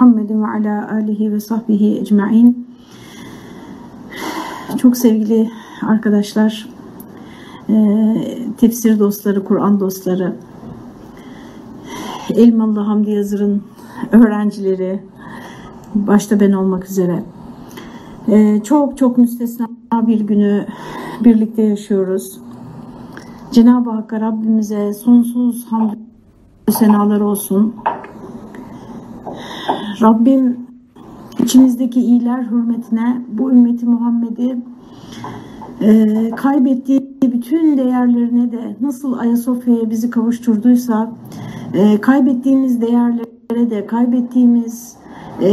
Muhammedin ve ala alihi ve sahbihi ecma'in. Çok sevgili arkadaşlar, e, tefsir dostları, Kur'an dostları, Elmalı Hamdi Yazır'ın öğrencileri, başta ben olmak üzere e, çok çok müstesna bir günü birlikte yaşıyoruz. Cenab-ı Hakk'a Rabbimize sonsuz hamd senalar olsun. Rabbim içimizdeki iyiler hürmetine bu ümmeti Muhammed'i e, kaybettiği bütün değerlerine de nasıl Ayasofya'ya bizi kavuşturduysa e, kaybettiğimiz değerlere de kaybettiğimiz e,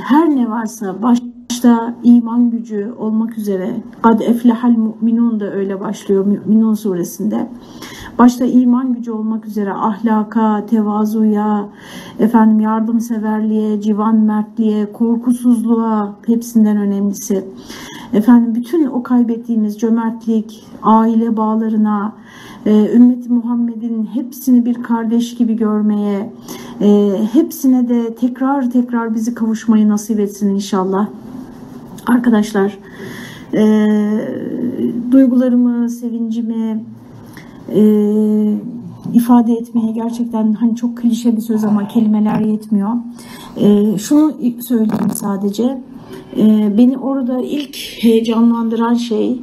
her ne varsa başta iman gücü olmak üzere Kad eflehal mu'minun da öyle başlıyor Mü'minun suresinde başta iman gücü olmak üzere ahlaka, tevazuya, efendim yardımseverliğe, civan mertliğe, korkusuzluğa hepsinden önemlisi. Efendim bütün o kaybettiğimiz cömertlik, aile bağlarına, e, ümmeti Muhammed'in hepsini bir kardeş gibi görmeye, e, hepsine de tekrar tekrar bizi kavuşmayı nasip etsin inşallah. Arkadaşlar, e, duygularımı, sevincimi, e, ifade etmeye gerçekten hani çok klişe bir söz ama kelimeler yetmiyor. E, şunu söyleyeyim sadece. E, beni orada ilk heyecanlandıran şey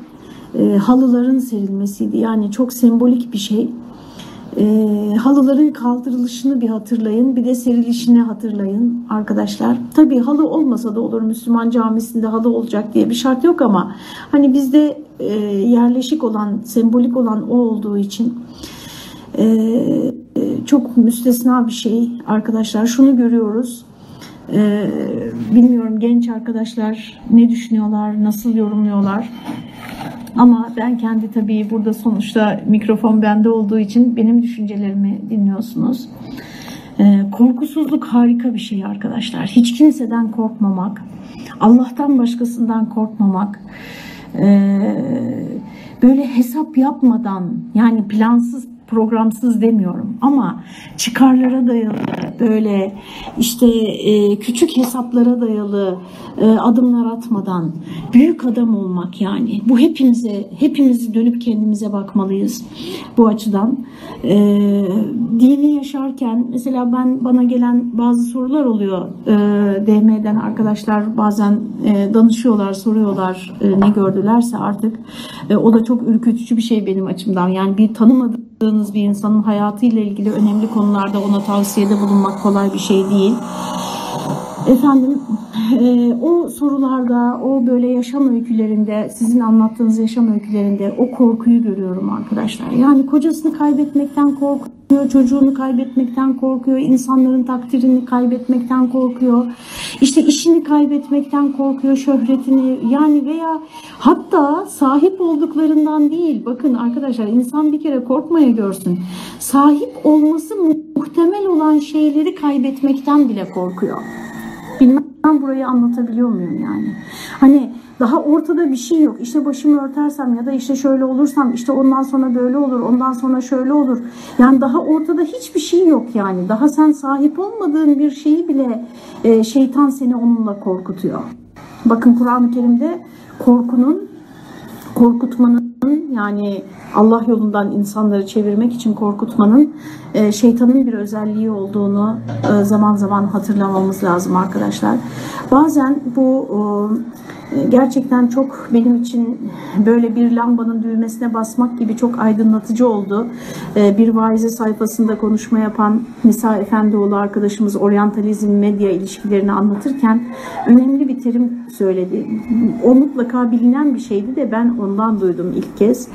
e, halıların serilmesiydi. Yani çok sembolik bir şey. E, halıların kaldırılışını bir hatırlayın, bir de serilişini hatırlayın arkadaşlar. Tabii halı olmasa da olur Müslüman camisinde halı olacak diye bir şart yok ama hani bizde e, yerleşik olan, sembolik olan o olduğu için e, çok müstesna bir şey arkadaşlar. Şunu görüyoruz. E, bilmiyorum genç arkadaşlar ne düşünüyorlar, nasıl yorumluyorlar. Ama ben kendi tabii burada sonuçta mikrofon bende olduğu için benim düşüncelerimi dinliyorsunuz. Ee, korkusuzluk harika bir şey arkadaşlar. Hiç kimseden korkmamak, Allah'tan başkasından korkmamak, ee, böyle hesap yapmadan yani plansız programsız demiyorum ama çıkarlara dayalı böyle işte e, küçük hesaplara dayalı e, adımlar atmadan büyük adam olmak yani. Bu hepimize hepimizi dönüp kendimize bakmalıyız bu açıdan. E, dini yaşarken mesela ben bana gelen bazı sorular oluyor. E, DM'den arkadaşlar bazen e, danışıyorlar soruyorlar e, ne gördülerse artık. E, o da çok ürkütücü bir şey benim açımdan. Yani bir tanımadığım tanıdığınız bir insanın hayatıyla ilgili önemli konularda ona tavsiyede bulunmak kolay bir şey değil. Efendim e, o sorularda, o böyle yaşam öykülerinde, sizin anlattığınız yaşam öykülerinde o korkuyu görüyorum arkadaşlar. Yani kocasını kaybetmekten korkuyor, çocuğunu kaybetmekten korkuyor, insanların takdirini kaybetmekten korkuyor, işte işini kaybetmekten korkuyor, şöhretini yani veya hatta sahip olduklarından değil. Bakın arkadaşlar insan bir kere korkmaya görsün. Sahip olması muhtemel olan şeyleri kaybetmekten bile korkuyor. Bilmem burayı anlatabiliyor muyum yani? Hani daha ortada bir şey yok. İşte başımı örtersem ya da işte şöyle olursam işte ondan sonra böyle olur, ondan sonra şöyle olur. Yani daha ortada hiçbir şey yok yani. Daha sen sahip olmadığın bir şeyi bile e, şeytan seni onunla korkutuyor. Bakın Kur'an-ı Kerim'de korkunun, korkutmanın yani Allah yolundan insanları çevirmek için korkutmanın e, şeytanın bir özelliği olduğunu e, zaman zaman hatırlamamız lazım arkadaşlar. Bazen bu e, gerçekten çok benim için böyle bir lambanın düğmesine basmak gibi çok aydınlatıcı oldu. E, bir vaize sayfasında konuşma yapan Nisa Efendioğlu arkadaşımız oryantalizm medya ilişkilerini anlatırken önemli bir terim söyledi. O mutlaka bilinen bir şeydi de ben ondan duydum ilk kez.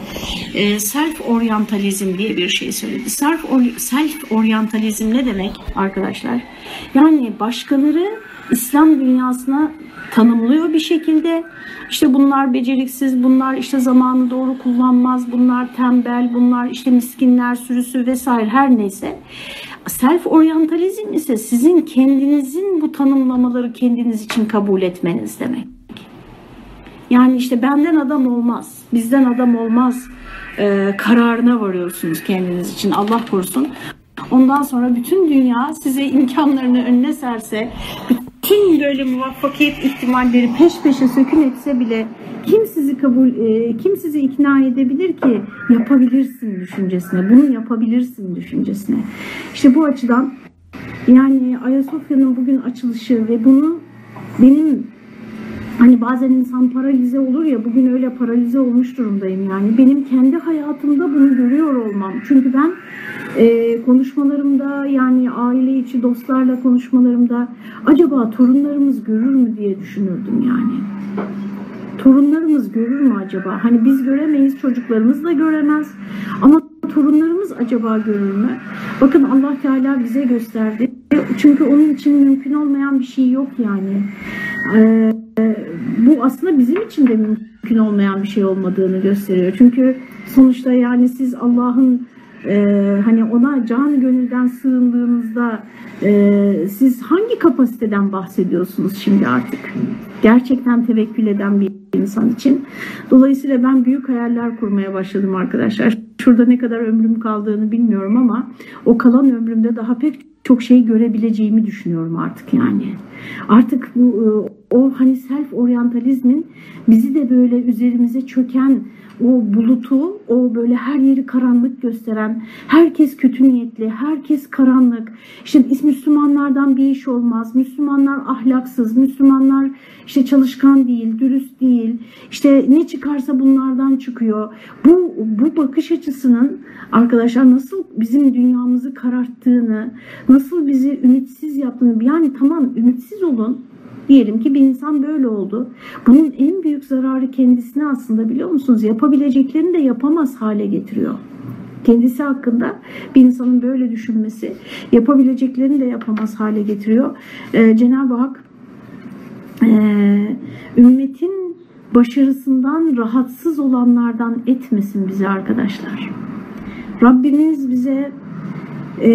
E, self oryantalizm diye bir şey söyledi. Self, self oryantalizm ne demek arkadaşlar? Yani başkaları İslam dünyasına tanımlıyor bir şekilde. İşte bunlar beceriksiz, bunlar işte zamanı doğru kullanmaz, bunlar tembel, bunlar işte miskinler sürüsü vesaire her neyse. Self oryantalizm ise sizin kendinizin bu tanımlamaları kendiniz için kabul etmeniz demek. Yani işte benden adam olmaz, bizden adam olmaz e, kararına varıyorsunuz kendiniz için Allah korusun. Ondan sonra bütün dünya size imkanlarını önüne serse, bütün böyle muvaffakiyet ihtimalleri peş peşe sökün etse bile kim sizi kabul, e, kim sizi ikna edebilir ki yapabilirsin düşüncesine, bunu yapabilirsin düşüncesine. İşte bu açıdan yani Ayasofya'nın bugün açılışı ve bunu benim Hani bazen insan paralize olur ya bugün öyle paralize olmuş durumdayım yani. Benim kendi hayatımda bunu görüyor olmam. Çünkü ben e, konuşmalarımda yani aile içi dostlarla konuşmalarımda acaba torunlarımız görür mü diye düşünürdüm yani. Torunlarımız görür mü acaba? Hani biz göremeyiz çocuklarımız da göremez ama torunlarımız acaba görür mü? Bakın Allah Teala bize gösterdi. Çünkü onun için mümkün olmayan bir şey yok yani. Ee, bu aslında bizim için de mümkün olmayan bir şey olmadığını gösteriyor. Çünkü sonuçta yani siz Allah'ın e, hani ona can gönülden sığındığınızda e, siz hangi kapasiteden bahsediyorsunuz şimdi artık? Gerçekten tevekkül eden bir insan için. Dolayısıyla ben büyük hayaller kurmaya başladım arkadaşlar. Şurada ne kadar ömrüm kaldığını bilmiyorum ama o kalan ömrümde daha pek çok şey görebileceğimi düşünüyorum artık yani. Artık bu e, o hani self oryantalizmin bizi de böyle üzerimize çöken o bulutu, o böyle her yeri karanlık gösteren, herkes kötü niyetli, herkes karanlık. İşte Müslümanlardan bir iş olmaz, Müslümanlar ahlaksız, Müslümanlar işte çalışkan değil, dürüst değil. İşte ne çıkarsa bunlardan çıkıyor. Bu bu bakış açısının arkadaşlar nasıl bizim dünyamızı kararttığını, nasıl bizi ümitsiz yaptığını yani tamam ümitsiz olun Diyelim ki bir insan böyle oldu. Bunun en büyük zararı kendisine aslında biliyor musunuz? Yapabileceklerini de yapamaz hale getiriyor. Kendisi hakkında bir insanın böyle düşünmesi yapabileceklerini de yapamaz hale getiriyor. Ee, Cenab-ı Hak e, ümmetin başarısından rahatsız olanlardan etmesin bizi arkadaşlar. Rabbimiz bize e,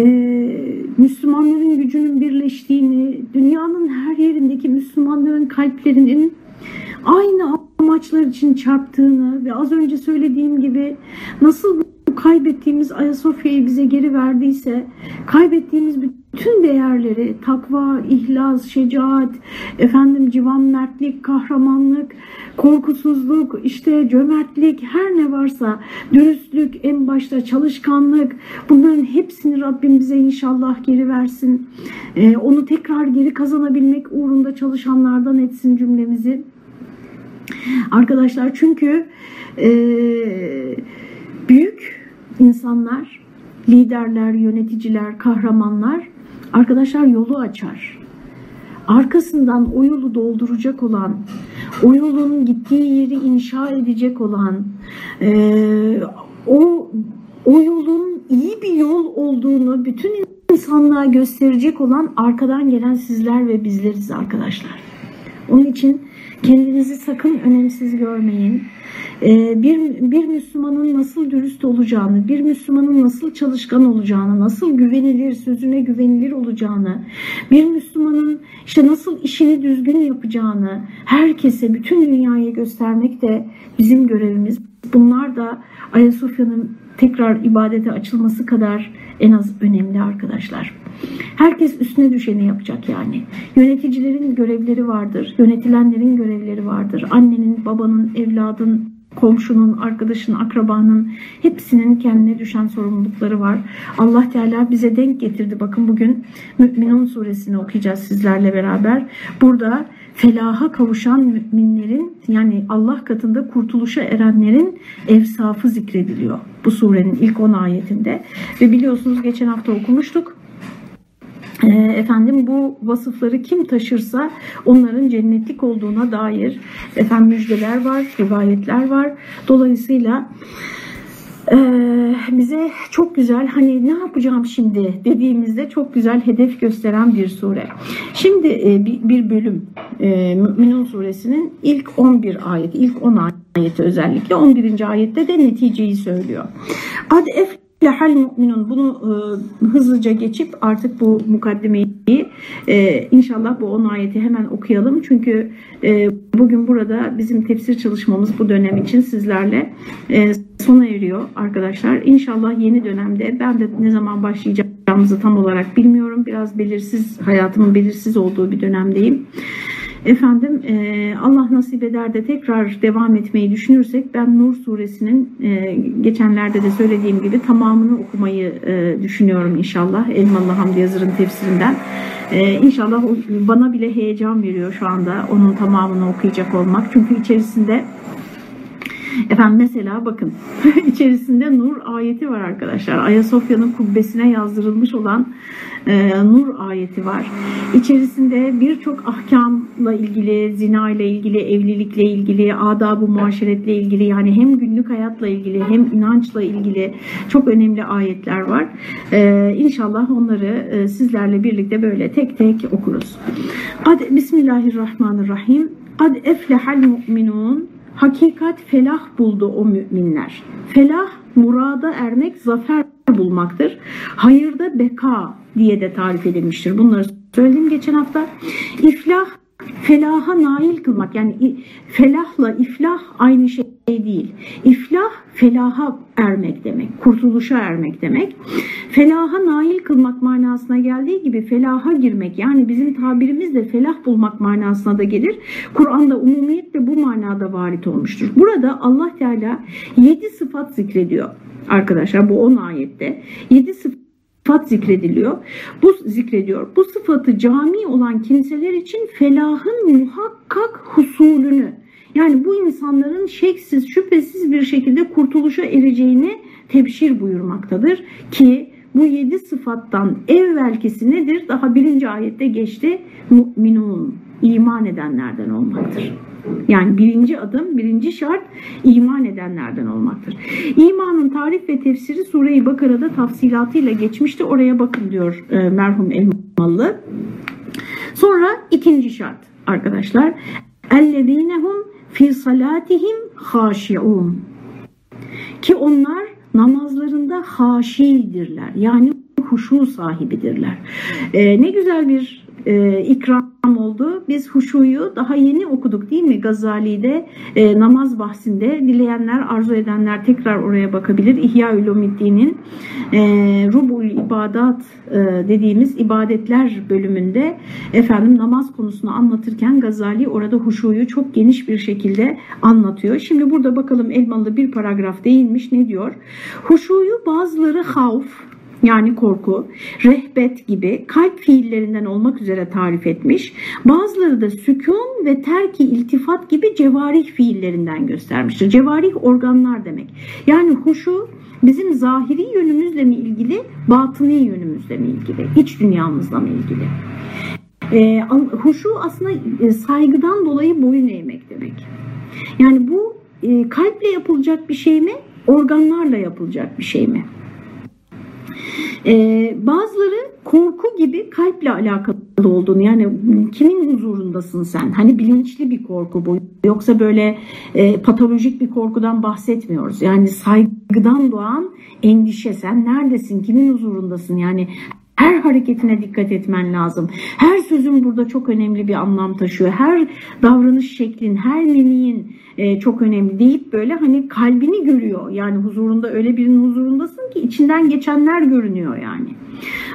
Müslümanların gücünün birleştiğini, dünyanın her yerindeki Müslümanların kalplerinin aynı amaçlar için çarptığını ve az önce söylediğim gibi nasıl kaybettiğimiz Ayasofya'yı bize geri verdiyse kaybettiğimiz bütün değerleri takva, ihlas, şecaat, efendim civan mertlik, kahramanlık, korkusuzluk, işte cömertlik her ne varsa dürüstlük en başta çalışkanlık bunların hepsini Rabbim bize inşallah geri versin. Ee, onu tekrar geri kazanabilmek uğrunda çalışanlardan etsin cümlemizi. Arkadaşlar çünkü e, büyük insanlar, liderler, yöneticiler, kahramanlar arkadaşlar yolu açar. Arkasından o yolu dolduracak olan, o yolun gittiği yeri inşa edecek olan, e, o o yolun iyi bir yol olduğunu bütün insanlığa gösterecek olan arkadan gelen sizler ve bizleriz arkadaşlar. Onun için kendinizi sakın önemsiz görmeyin. Ee, bir, bir Müslümanın nasıl dürüst olacağını, bir Müslümanın nasıl çalışkan olacağını, nasıl güvenilir, sözüne güvenilir olacağını, bir Müslümanın işte nasıl işini düzgün yapacağını herkese, bütün dünyaya göstermek de bizim görevimiz. Bunlar da Ayasofya'nın tekrar ibadete açılması kadar en az önemli arkadaşlar. Herkes üstüne düşeni yapacak yani. Yöneticilerin görevleri vardır, yönetilenlerin görevleri vardır. Annenin, babanın, evladın, komşunun, arkadaşın, akrabanın hepsinin kendine düşen sorumlulukları var. Allah Teala bize denk getirdi. Bakın bugün Mü'minun suresini okuyacağız sizlerle beraber. Burada felaha kavuşan müminlerin yani Allah katında kurtuluşa erenlerin evsafı zikrediliyor. Bu surenin ilk 10 ayetinde. Ve biliyorsunuz geçen hafta okumuştuk. Ee, efendim bu vasıfları kim taşırsa onların cennetlik olduğuna dair efendim müjdeler var, rivayetler var. Dolayısıyla bize çok güzel hani ne yapacağım şimdi dediğimizde çok güzel hedef gösteren bir sure. Şimdi e, bir bölüm e, Müminun suresinin ilk 11 ayeti, ilk 10 ayeti özellikle 11. ayette de neticeyi söylüyor. Ad eflehal mu'minun bunu e, hızlıca geçip artık bu mukaddimeyi e, inşallah bu 10 ayeti hemen okuyalım. Çünkü e, bugün burada bizim tefsir çalışmamız bu dönem için sizlerle e, sona eriyor arkadaşlar. İnşallah yeni dönemde ben de ne zaman başlayacağımızı tam olarak bilmiyorum. Biraz belirsiz hayatımın belirsiz olduğu bir dönemdeyim. Efendim e, Allah nasip eder de tekrar devam etmeyi düşünürsek ben Nur suresinin e, geçenlerde de söylediğim gibi tamamını okumayı e, düşünüyorum inşallah. Elmalı Hamdi Yazır'ın tefsirinden. E, inşallah bana bile heyecan veriyor şu anda onun tamamını okuyacak olmak. Çünkü içerisinde Efendim mesela bakın içerisinde nur ayeti var arkadaşlar. Ayasofya'nın kubbesine yazdırılmış olan e, nur ayeti var. İçerisinde birçok ahkamla ilgili, zina ile ilgili, evlilikle ilgili, adab-ı muaşeretle ilgili yani hem günlük hayatla ilgili hem inançla ilgili çok önemli ayetler var. E, inşallah onları e, sizlerle birlikte böyle tek tek okuruz. Hadi Bismillahirrahmanirrahim. Kad eflehal mu'minun Hakikat felah buldu o müminler. Felah murada ermek, zafer bulmaktır. Hayırda beka diye de tarif edilmiştir. Bunları söyledim geçen hafta. İflah felaha nail kılmak yani felahla iflah aynı şey değil. İflah felaha ermek demek, kurtuluşa ermek demek. Felaha nail kılmak manasına geldiği gibi felaha girmek yani bizim tabirimizde felah bulmak manasına da gelir. Kur'an'da umumiyetle bu manada varit olmuştur. Burada Allah Teala yedi sıfat zikrediyor arkadaşlar bu 10 ayette. Yedi sıfat sıfat zikrediliyor. Bu zikrediyor. Bu sıfatı cami olan kimseler için felahın muhakkak husulünü yani bu insanların şeksiz şüphesiz bir şekilde kurtuluşa ereceğini tebşir buyurmaktadır ki bu yedi sıfattan evvelkisi nedir? Daha birinci ayette geçti. Mu'minun, iman edenlerden olmaktır. Yani birinci adım, birinci şart iman edenlerden olmaktır. İmanın tarif ve tefsiri Sure-i Bakara'da tafsilatıyla geçmişti. Oraya bakın diyor e, merhum Elmalı. Sonra ikinci şart arkadaşlar. اَلَّذ۪ينَهُمْ fi salatihim haşiun. Ki onlar namazlarında haşidirler. Yani huşu sahibidirler. Ee, ne güzel bir e, ikram oldu. Biz huşuyu daha yeni okuduk değil mi Gazali'de e, namaz bahsinde. Dileyenler, arzu edenler tekrar oraya bakabilir. İhya Ulumiddin'in e, Rubul İbadat e, dediğimiz ibadetler bölümünde efendim namaz konusunu anlatırken Gazali orada huşuyu çok geniş bir şekilde anlatıyor. Şimdi burada bakalım Elmalı bir paragraf değinmiş. Ne diyor? Huşuyu bazıları havf, yani korku, rehbet gibi kalp fiillerinden olmak üzere tarif etmiş. Bazıları da sükun ve terki iltifat gibi cevarih fiillerinden göstermiştir. Cevarih organlar demek. Yani huşu bizim zahiri yönümüzle mi ilgili, batıni yönümüzle mi ilgili, iç dünyamızla mı ilgili? E, huşu aslında e, saygıdan dolayı boyun eğmek demek. Yani bu e, kalple yapılacak bir şey mi, organlarla yapılacak bir şey mi? Ee, bazıları korku gibi kalple alakalı olduğunu yani kimin huzurundasın sen? Hani bilinçli bir korku bu. Yoksa böyle e, patolojik bir korkudan bahsetmiyoruz. Yani saygıdan doğan endişe sen neredesin? Kimin huzurundasın? Yani her hareketine dikkat etmen lazım. Her sözün burada çok önemli bir anlam taşıyor. Her davranış şeklin, her mimiğin e, çok önemli deyip böyle hani kalbini görüyor. Yani huzurunda öyle birinin huzurundasın ki içinden geçenler görünüyor yani.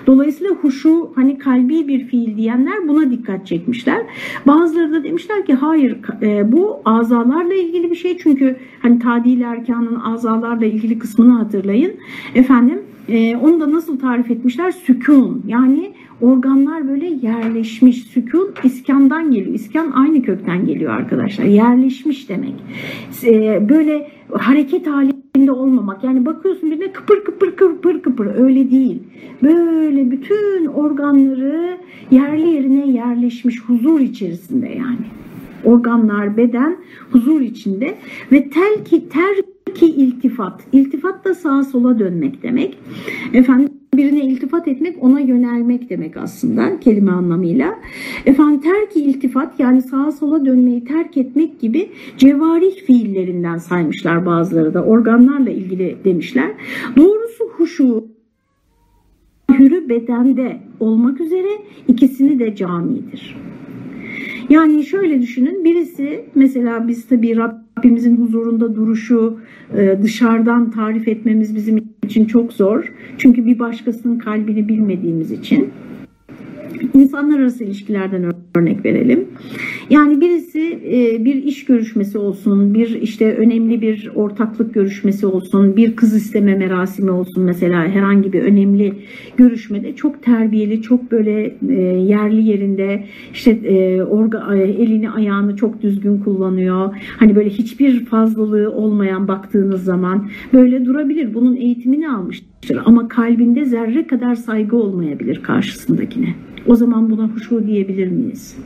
Dolayısıyla huşu hani kalbi bir fiil diyenler buna dikkat çekmişler. Bazıları da demişler ki hayır e, bu azalarla ilgili bir şey. Çünkü hani tadil erkanın azalarla ilgili kısmını hatırlayın. Efendim e, onu da nasıl tarif etmişler? Sükun yani organlar böyle yerleşmiş. Sükun iskandan geliyor. İskan aynı kökten geliyor arkadaşlar. Yerleşmiş demek. E, böyle hareket halinde olmamak. Yani bakıyorsun birine kıpır kıpır kıpır kıpır öyle değil. Böyle bütün organları yerli yerine yerleşmiş huzur içerisinde yani. Organlar, beden huzur içinde ve telki ter ki iltifat. İltifat da sağa sola dönmek demek. Efendim birine iltifat etmek ona yönelmek demek aslında kelime anlamıyla. Efendim terki iltifat yani sağa sola dönmeyi terk etmek gibi cevarih fiillerinden saymışlar bazıları da organlarla ilgili demişler. Doğrusu huşu hürü bedende olmak üzere ikisini de camidir. Yani şöyle düşünün birisi mesela biz tabii Rabbimizin huzurunda duruşu e, dışarıdan tarif etmemiz bizim için çok zor. Çünkü bir başkasının kalbini bilmediğimiz için. İnsanlar arası ilişkilerden örnek verelim. Yani birisi e, bir iş görüşmesi olsun, bir işte önemli bir ortaklık görüşmesi olsun, bir kız isteme merasimi olsun mesela herhangi bir önemli görüşmede çok terbiyeli, çok böyle e, yerli yerinde işte e, elini ayağını çok düzgün kullanıyor. Hani böyle hiçbir fazlalığı olmayan baktığınız zaman böyle durabilir. Bunun eğitimini almıştır ama kalbinde zerre kadar saygı olmayabilir karşısındakine. O zaman buna huşu diyebilir miyiz?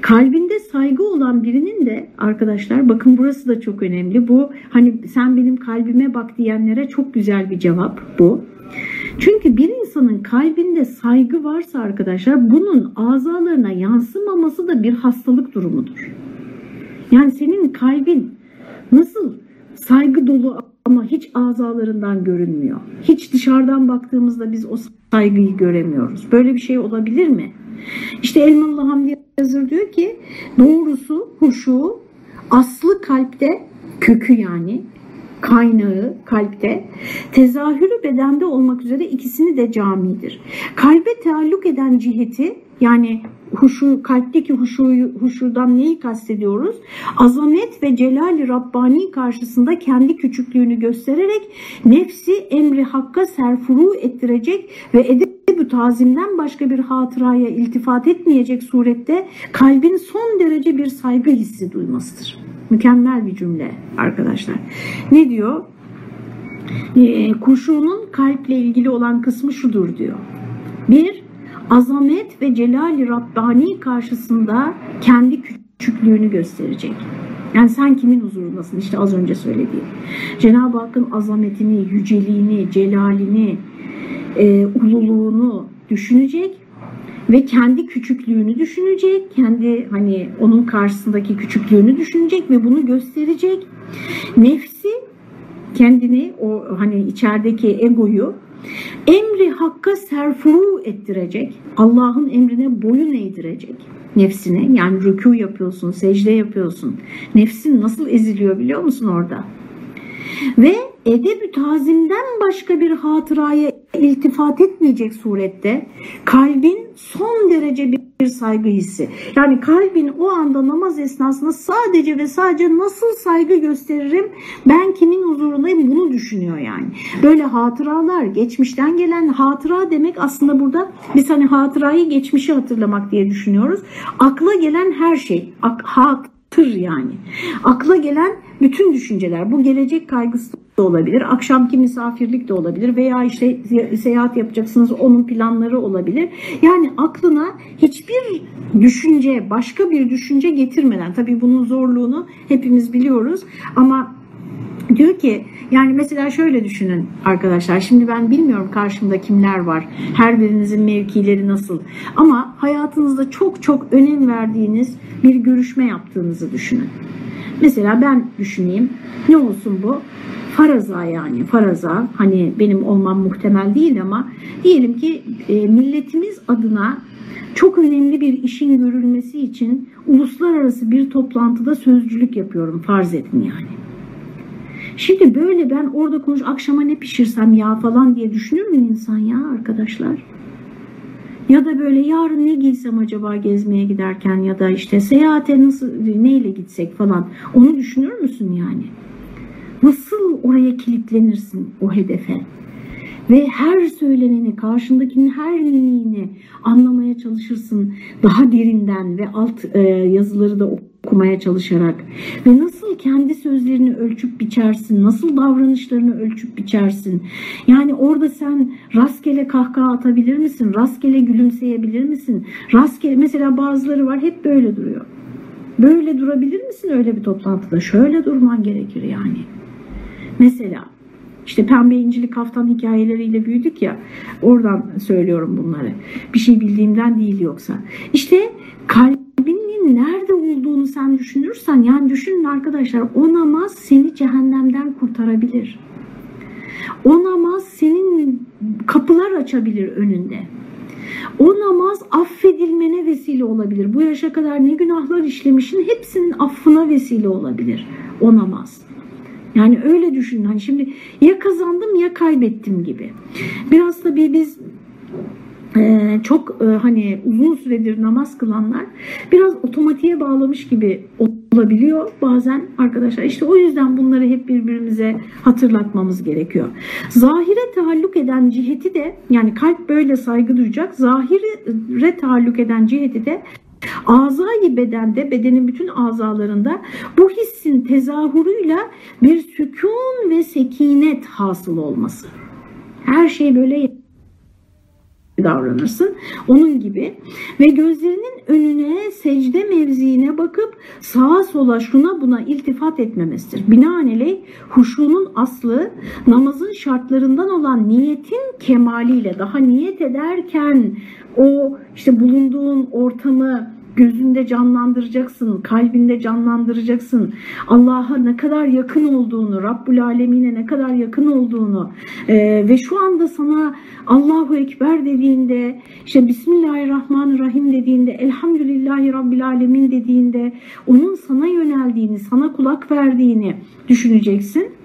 Kalbinde saygı olan birinin de arkadaşlar bakın burası da çok önemli. Bu hani sen benim kalbime bak diyenlere çok güzel bir cevap bu. Çünkü bir insanın kalbinde saygı varsa arkadaşlar bunun azalarına yansımaması da bir hastalık durumudur. Yani senin kalbin nasıl saygı dolu ama hiç azalarından görünmüyor. Hiç dışarıdan baktığımızda biz o saygıyı göremiyoruz. Böyle bir şey olabilir mi? İşte Elmalı Hamdi Yazır diyor ki doğrusu huşu aslı kalpte kökü yani kaynağı kalpte, tezahürü bedende olmak üzere ikisini de camidir. Kalbe taalluk eden ciheti yani huşu, kalpteki huşuyu, huşudan neyi kastediyoruz? Azamet ve celali Rabbani karşısında kendi küçüklüğünü göstererek nefsi emri hakka serfuru ettirecek ve edeb tazimden başka bir hatıraya iltifat etmeyecek surette kalbin son derece bir saygı hissi duymasıdır. Mükemmel bir cümle arkadaşlar. Ne diyor? E, kuşunun kalple ilgili olan kısmı şudur diyor. Bir, azamet ve celali Rabbani karşısında kendi küçüklüğünü gösterecek. Yani sen kimin huzurundasın? İşte az önce söylediğim. Cenab-ı Hakk'ın azametini, yüceliğini, celalini, e, ululuğunu düşünecek ve kendi küçüklüğünü düşünecek, kendi hani onun karşısındaki küçüklüğünü düşünecek ve bunu gösterecek. Nefsi kendini o hani içerideki egoyu emri hakka serfuru ettirecek. Allah'ın emrine boyun eğdirecek nefsine. Yani rükû yapıyorsun, secde yapıyorsun. Nefsin nasıl eziliyor biliyor musun orada? Ve edeb tazimden başka bir hatıraya iltifat etmeyecek surette kalbin son derece bir saygı hissi. Yani kalbin o anda namaz esnasında sadece ve sadece nasıl saygı gösteririm ben kimin huzurundayım bunu düşünüyor yani. Böyle hatıralar geçmişten gelen hatıra demek aslında burada biz hani hatırayı geçmişi hatırlamak diye düşünüyoruz. Akla gelen her şey ak, hatır yani. Akla gelen bütün düşünceler bu gelecek kaygısı da olabilir. Akşamki misafirlik de olabilir veya işte seyahat yapacaksınız onun planları olabilir. Yani aklına hiçbir düşünce, başka bir düşünce getirmeden tabii bunun zorluğunu hepimiz biliyoruz ama diyor ki yani mesela şöyle düşünün arkadaşlar şimdi ben bilmiyorum karşımda kimler var her birinizin mevkileri nasıl ama hayatınızda çok çok önem verdiğiniz bir görüşme yaptığınızı düşünün. Mesela ben düşüneyim ne olsun bu? Faraza yani faraza hani benim olmam muhtemel değil ama diyelim ki e, milletimiz adına çok önemli bir işin görülmesi için uluslararası bir toplantıda sözcülük yapıyorum farz edin yani. Şimdi böyle ben orada konuş akşama ne pişirsem ya falan diye düşünür mü insan ya arkadaşlar? Ya da böyle yarın ne giysem acaba gezmeye giderken ya da işte seyahate nasıl neyle gitsek falan onu düşünür müsün yani? Nasıl oraya kilitlenirsin o hedefe? Ve her söyleneni, karşındakinin her mimiğini anlamaya çalışırsın. Daha derinden ve alt e, yazıları da okumaya çalışarak. Ve nasıl kendi sözlerini ölçüp biçersin, nasıl davranışlarını ölçüp biçersin. Yani orada sen rastgele kahkaha atabilir misin? Rastgele gülümseyebilir misin? Rastgele, mesela bazıları var hep böyle duruyor. Böyle durabilir misin öyle bir toplantıda? Şöyle durman gerekir yani. Mesela işte pembe incili kaftan hikayeleriyle büyüdük ya oradan söylüyorum bunları. Bir şey bildiğimden değil yoksa. İşte kalbinin nerede olduğunu sen düşünürsen yani düşünün arkadaşlar o namaz seni cehennemden kurtarabilir. O namaz senin kapılar açabilir önünde. O namaz affedilmene vesile olabilir. Bu yaşa kadar ne günahlar işlemişin hepsinin affına vesile olabilir o namaz. Yani öyle düşünün. Hani şimdi ya kazandım ya kaybettim gibi. Biraz tabii biz ee, çok e, hani uzun süredir namaz kılanlar biraz otomatiğe bağlamış gibi olabiliyor bazen arkadaşlar. İşte o yüzden bunları hep birbirimize hatırlatmamız gerekiyor. Zahire taalluk eden ciheti de yani kalp böyle saygı duyacak. Zahire taalluk eden ciheti de Azayı bedende, bedenin bütün azalarında bu hissin tezahürüyle bir sükun ve sekinet hasıl olması. Her şey böyle davranırsın. Onun gibi ve gözlerinin önüne secde mevziine bakıp sağa sola şuna buna iltifat etmemesidir. Binaenaleyh huşunun aslı namazın şartlarından olan niyetin kemaliyle daha niyet ederken o işte bulunduğun ortamı gözünde canlandıracaksın, kalbinde canlandıracaksın. Allah'a ne kadar yakın olduğunu, Rabbul Alemine ne kadar yakın olduğunu e, ve şu anda sana Allahu Ekber dediğinde, işte Bismillahirrahmanirrahim dediğinde, Elhamdülillahi Rabbil Alemin dediğinde onun sana yöneldiğini, sana kulak verdiğini düşüneceksin.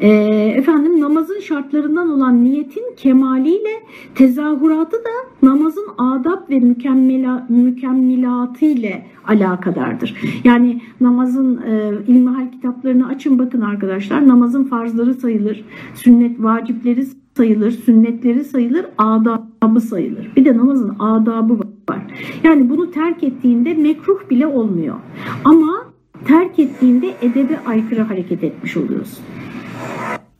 E, efendim namazın şartlarından olan niyetin kemaliyle tezahüratı da namazın adab ve mükemmela, mükemmilatı ile alakadardır. Yani namazın e, ilmihal kitaplarını açın bakın arkadaşlar. Namazın farzları sayılır, sünnet vacipleri sayılır, sünnetleri sayılır, adabı sayılır. Bir de namazın adabı var. Yani bunu terk ettiğinde mekruh bile olmuyor. Ama terk ettiğinde edebe aykırı hareket etmiş oluyorsun.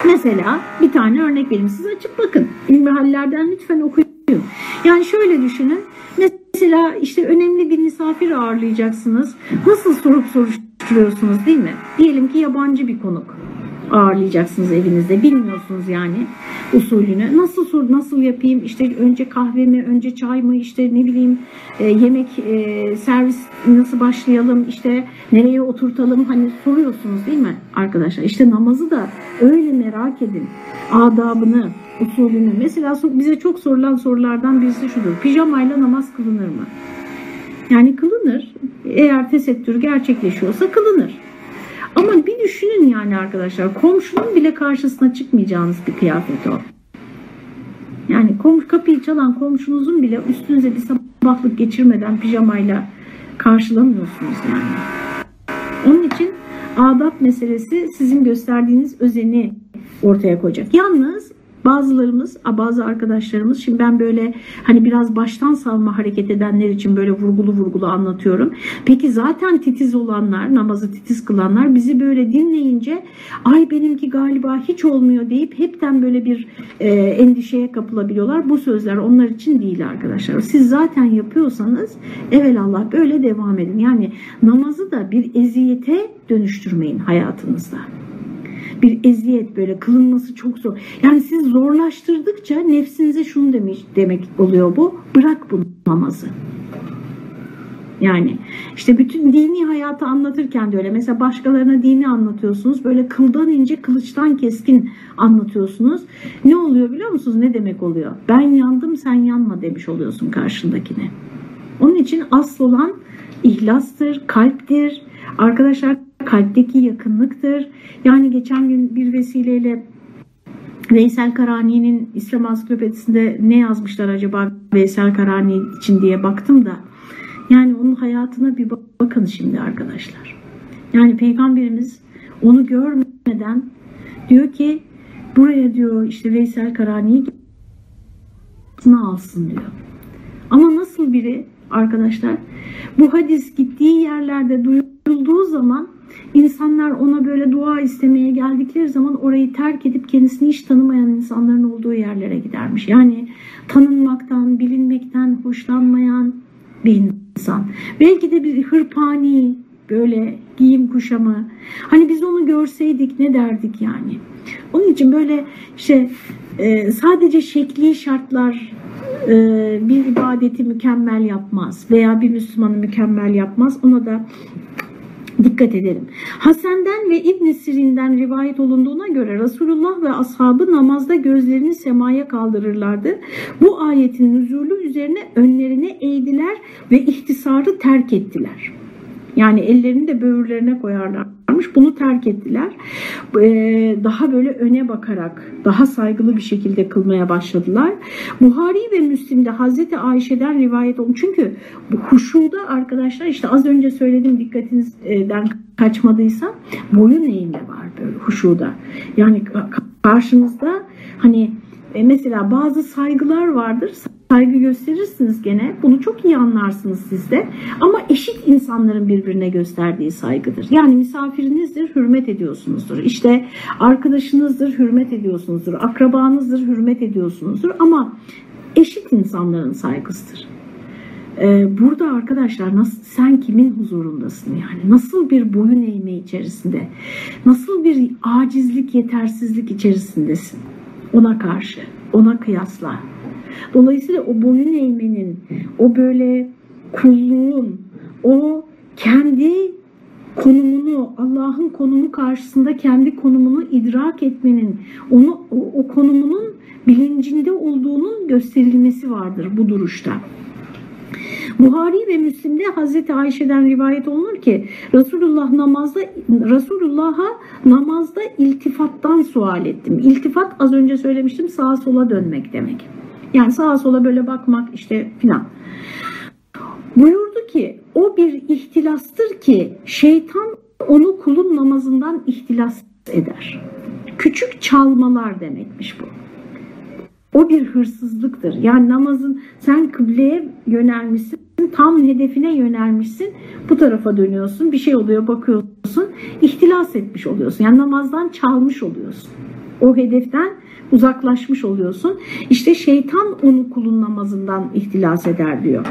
Mesela bir tane örnek vereyim. Siz açıp bakın. İlmihallerden lütfen okuyun. Yani şöyle düşünün. Mesela işte önemli bir misafir ağırlayacaksınız. Nasıl sorup soruşturuyorsunuz değil mi? Diyelim ki yabancı bir konuk ağırlayacaksınız evinizde. Bilmiyorsunuz yani usulünü. Nasıl sor, nasıl yapayım? İşte önce kahve mi, önce çay mı, işte ne bileyim e, yemek e, servis nasıl başlayalım, işte nereye oturtalım hani soruyorsunuz değil mi arkadaşlar? İşte namazı da öyle merak edin. Adabını, usulünü. Mesela bize çok sorulan sorulardan birisi şudur. Pijamayla namaz kılınır mı? Yani kılınır. Eğer tesettür gerçekleşiyorsa kılınır. Ama bir düşünün yani arkadaşlar komşunun bile karşısına çıkmayacağınız bir kıyafet o. Yani komşu kapıyı çalan komşunuzun bile üstünüze bir sabahlık geçirmeden pijamayla karşılamıyorsunuz yani. Onun için adab meselesi sizin gösterdiğiniz özeni ortaya koyacak. Yalnız Bazılarımız, bazı arkadaşlarımız şimdi ben böyle hani biraz baştan savma hareket edenler için böyle vurgulu vurgulu anlatıyorum. Peki zaten titiz olanlar, namazı titiz kılanlar bizi böyle dinleyince ay benimki galiba hiç olmuyor deyip hepten böyle bir e, endişeye kapılabiliyorlar. Bu sözler onlar için değil arkadaşlar. Siz zaten yapıyorsanız evelallah böyle devam edin. Yani namazı da bir eziyete dönüştürmeyin hayatınızda bir eziyet böyle kılınması çok zor. Yani siz zorlaştırdıkça nefsinize şunu demiş demek oluyor bu. Bırak bu namazı. Yani işte bütün dini hayatı anlatırken de öyle. Mesela başkalarına dini anlatıyorsunuz. Böyle kıldan ince, kılıçtan keskin anlatıyorsunuz. Ne oluyor biliyor musunuz? Ne demek oluyor? Ben yandım sen yanma demiş oluyorsun karşındakine. Onun için asıl olan ihlastır, kalptir. Arkadaşlar kalpteki yakınlıktır. Yani geçen gün bir vesileyle Veysel Karani'nin İslam Ansiklopedisinde ne yazmışlar acaba Veysel Karani için diye baktım da yani onun hayatına bir bakın şimdi arkadaşlar. Yani peygamberimiz onu görmeden diyor ki buraya diyor işte Veysel Karani'yi alsın diyor. Ama nasıl biri arkadaşlar bu hadis gittiği yerlerde duyulduğu zaman İnsanlar ona böyle dua istemeye geldikleri zaman orayı terk edip kendisini hiç tanımayan insanların olduğu yerlere gidermiş. Yani tanınmaktan, bilinmekten hoşlanmayan bir insan. Belki de bir hırpani böyle giyim kuşamı. Hani biz onu görseydik ne derdik yani. Onun için böyle işte e, sadece şekli şartlar e, bir ibadeti mükemmel yapmaz veya bir Müslümanı mükemmel yapmaz. Ona da Dikkat edelim. Hasen'den ve İbn Sirin'den rivayet olunduğuna göre Resulullah ve ashabı namazda gözlerini semaya kaldırırlardı. Bu ayetin nüzulü üzerine önlerine eğdiler ve ihtisarı terk ettiler. Yani ellerini de böğürlerine koyarlarmış. Bunu terk ettiler. Ee, daha böyle öne bakarak daha saygılı bir şekilde kılmaya başladılar. Buhari ve Müslim'de Hazreti Ayşe'den rivayet olun. Çünkü bu huşuda arkadaşlar işte az önce söyledim dikkatinizden kaçmadıysa boyun eğimi var böyle huşuda. Yani karşınızda hani e, mesela bazı saygılar vardır saygı gösterirsiniz gene. Bunu çok iyi anlarsınız siz de. Ama eşit insanların birbirine gösterdiği saygıdır. Yani misafirinizdir, hürmet ediyorsunuzdur. İşte arkadaşınızdır, hürmet ediyorsunuzdur. Akrabanızdır, hürmet ediyorsunuzdur. Ama eşit insanların saygısıdır. Ee, burada arkadaşlar nasıl sen kimin huzurundasın yani nasıl bir boyun eğme içerisinde nasıl bir acizlik yetersizlik içerisindesin ona karşı ona kıyasla Dolayısıyla o boyun eğmenin, o böyle kulluğun, o kendi konumunu, Allah'ın konumu karşısında kendi konumunu idrak etmenin, onu o, o konumunun bilincinde olduğunun gösterilmesi vardır bu duruşta. Buhari ve Müslim'de Hazreti Ayşe'den rivayet olunur ki Resulullah namazda Resulullah'a namazda iltifattan sual ettim. İltifat az önce söylemiştim sağa sola dönmek demek. Yani sağa sola böyle bakmak işte filan. Buyurdu ki o bir ihtilastır ki şeytan onu kulun namazından ihtilas eder. Küçük çalmalar demekmiş bu. O bir hırsızlıktır. Yani namazın sen kıbleye yönelmişsin, tam hedefine yönelmişsin, bu tarafa dönüyorsun, bir şey oluyor bakıyorsun, ihtilas etmiş oluyorsun. Yani namazdan çalmış oluyorsun. O hedeften uzaklaşmış oluyorsun. İşte şeytan onu kulun namazından ihtilas eder diyor.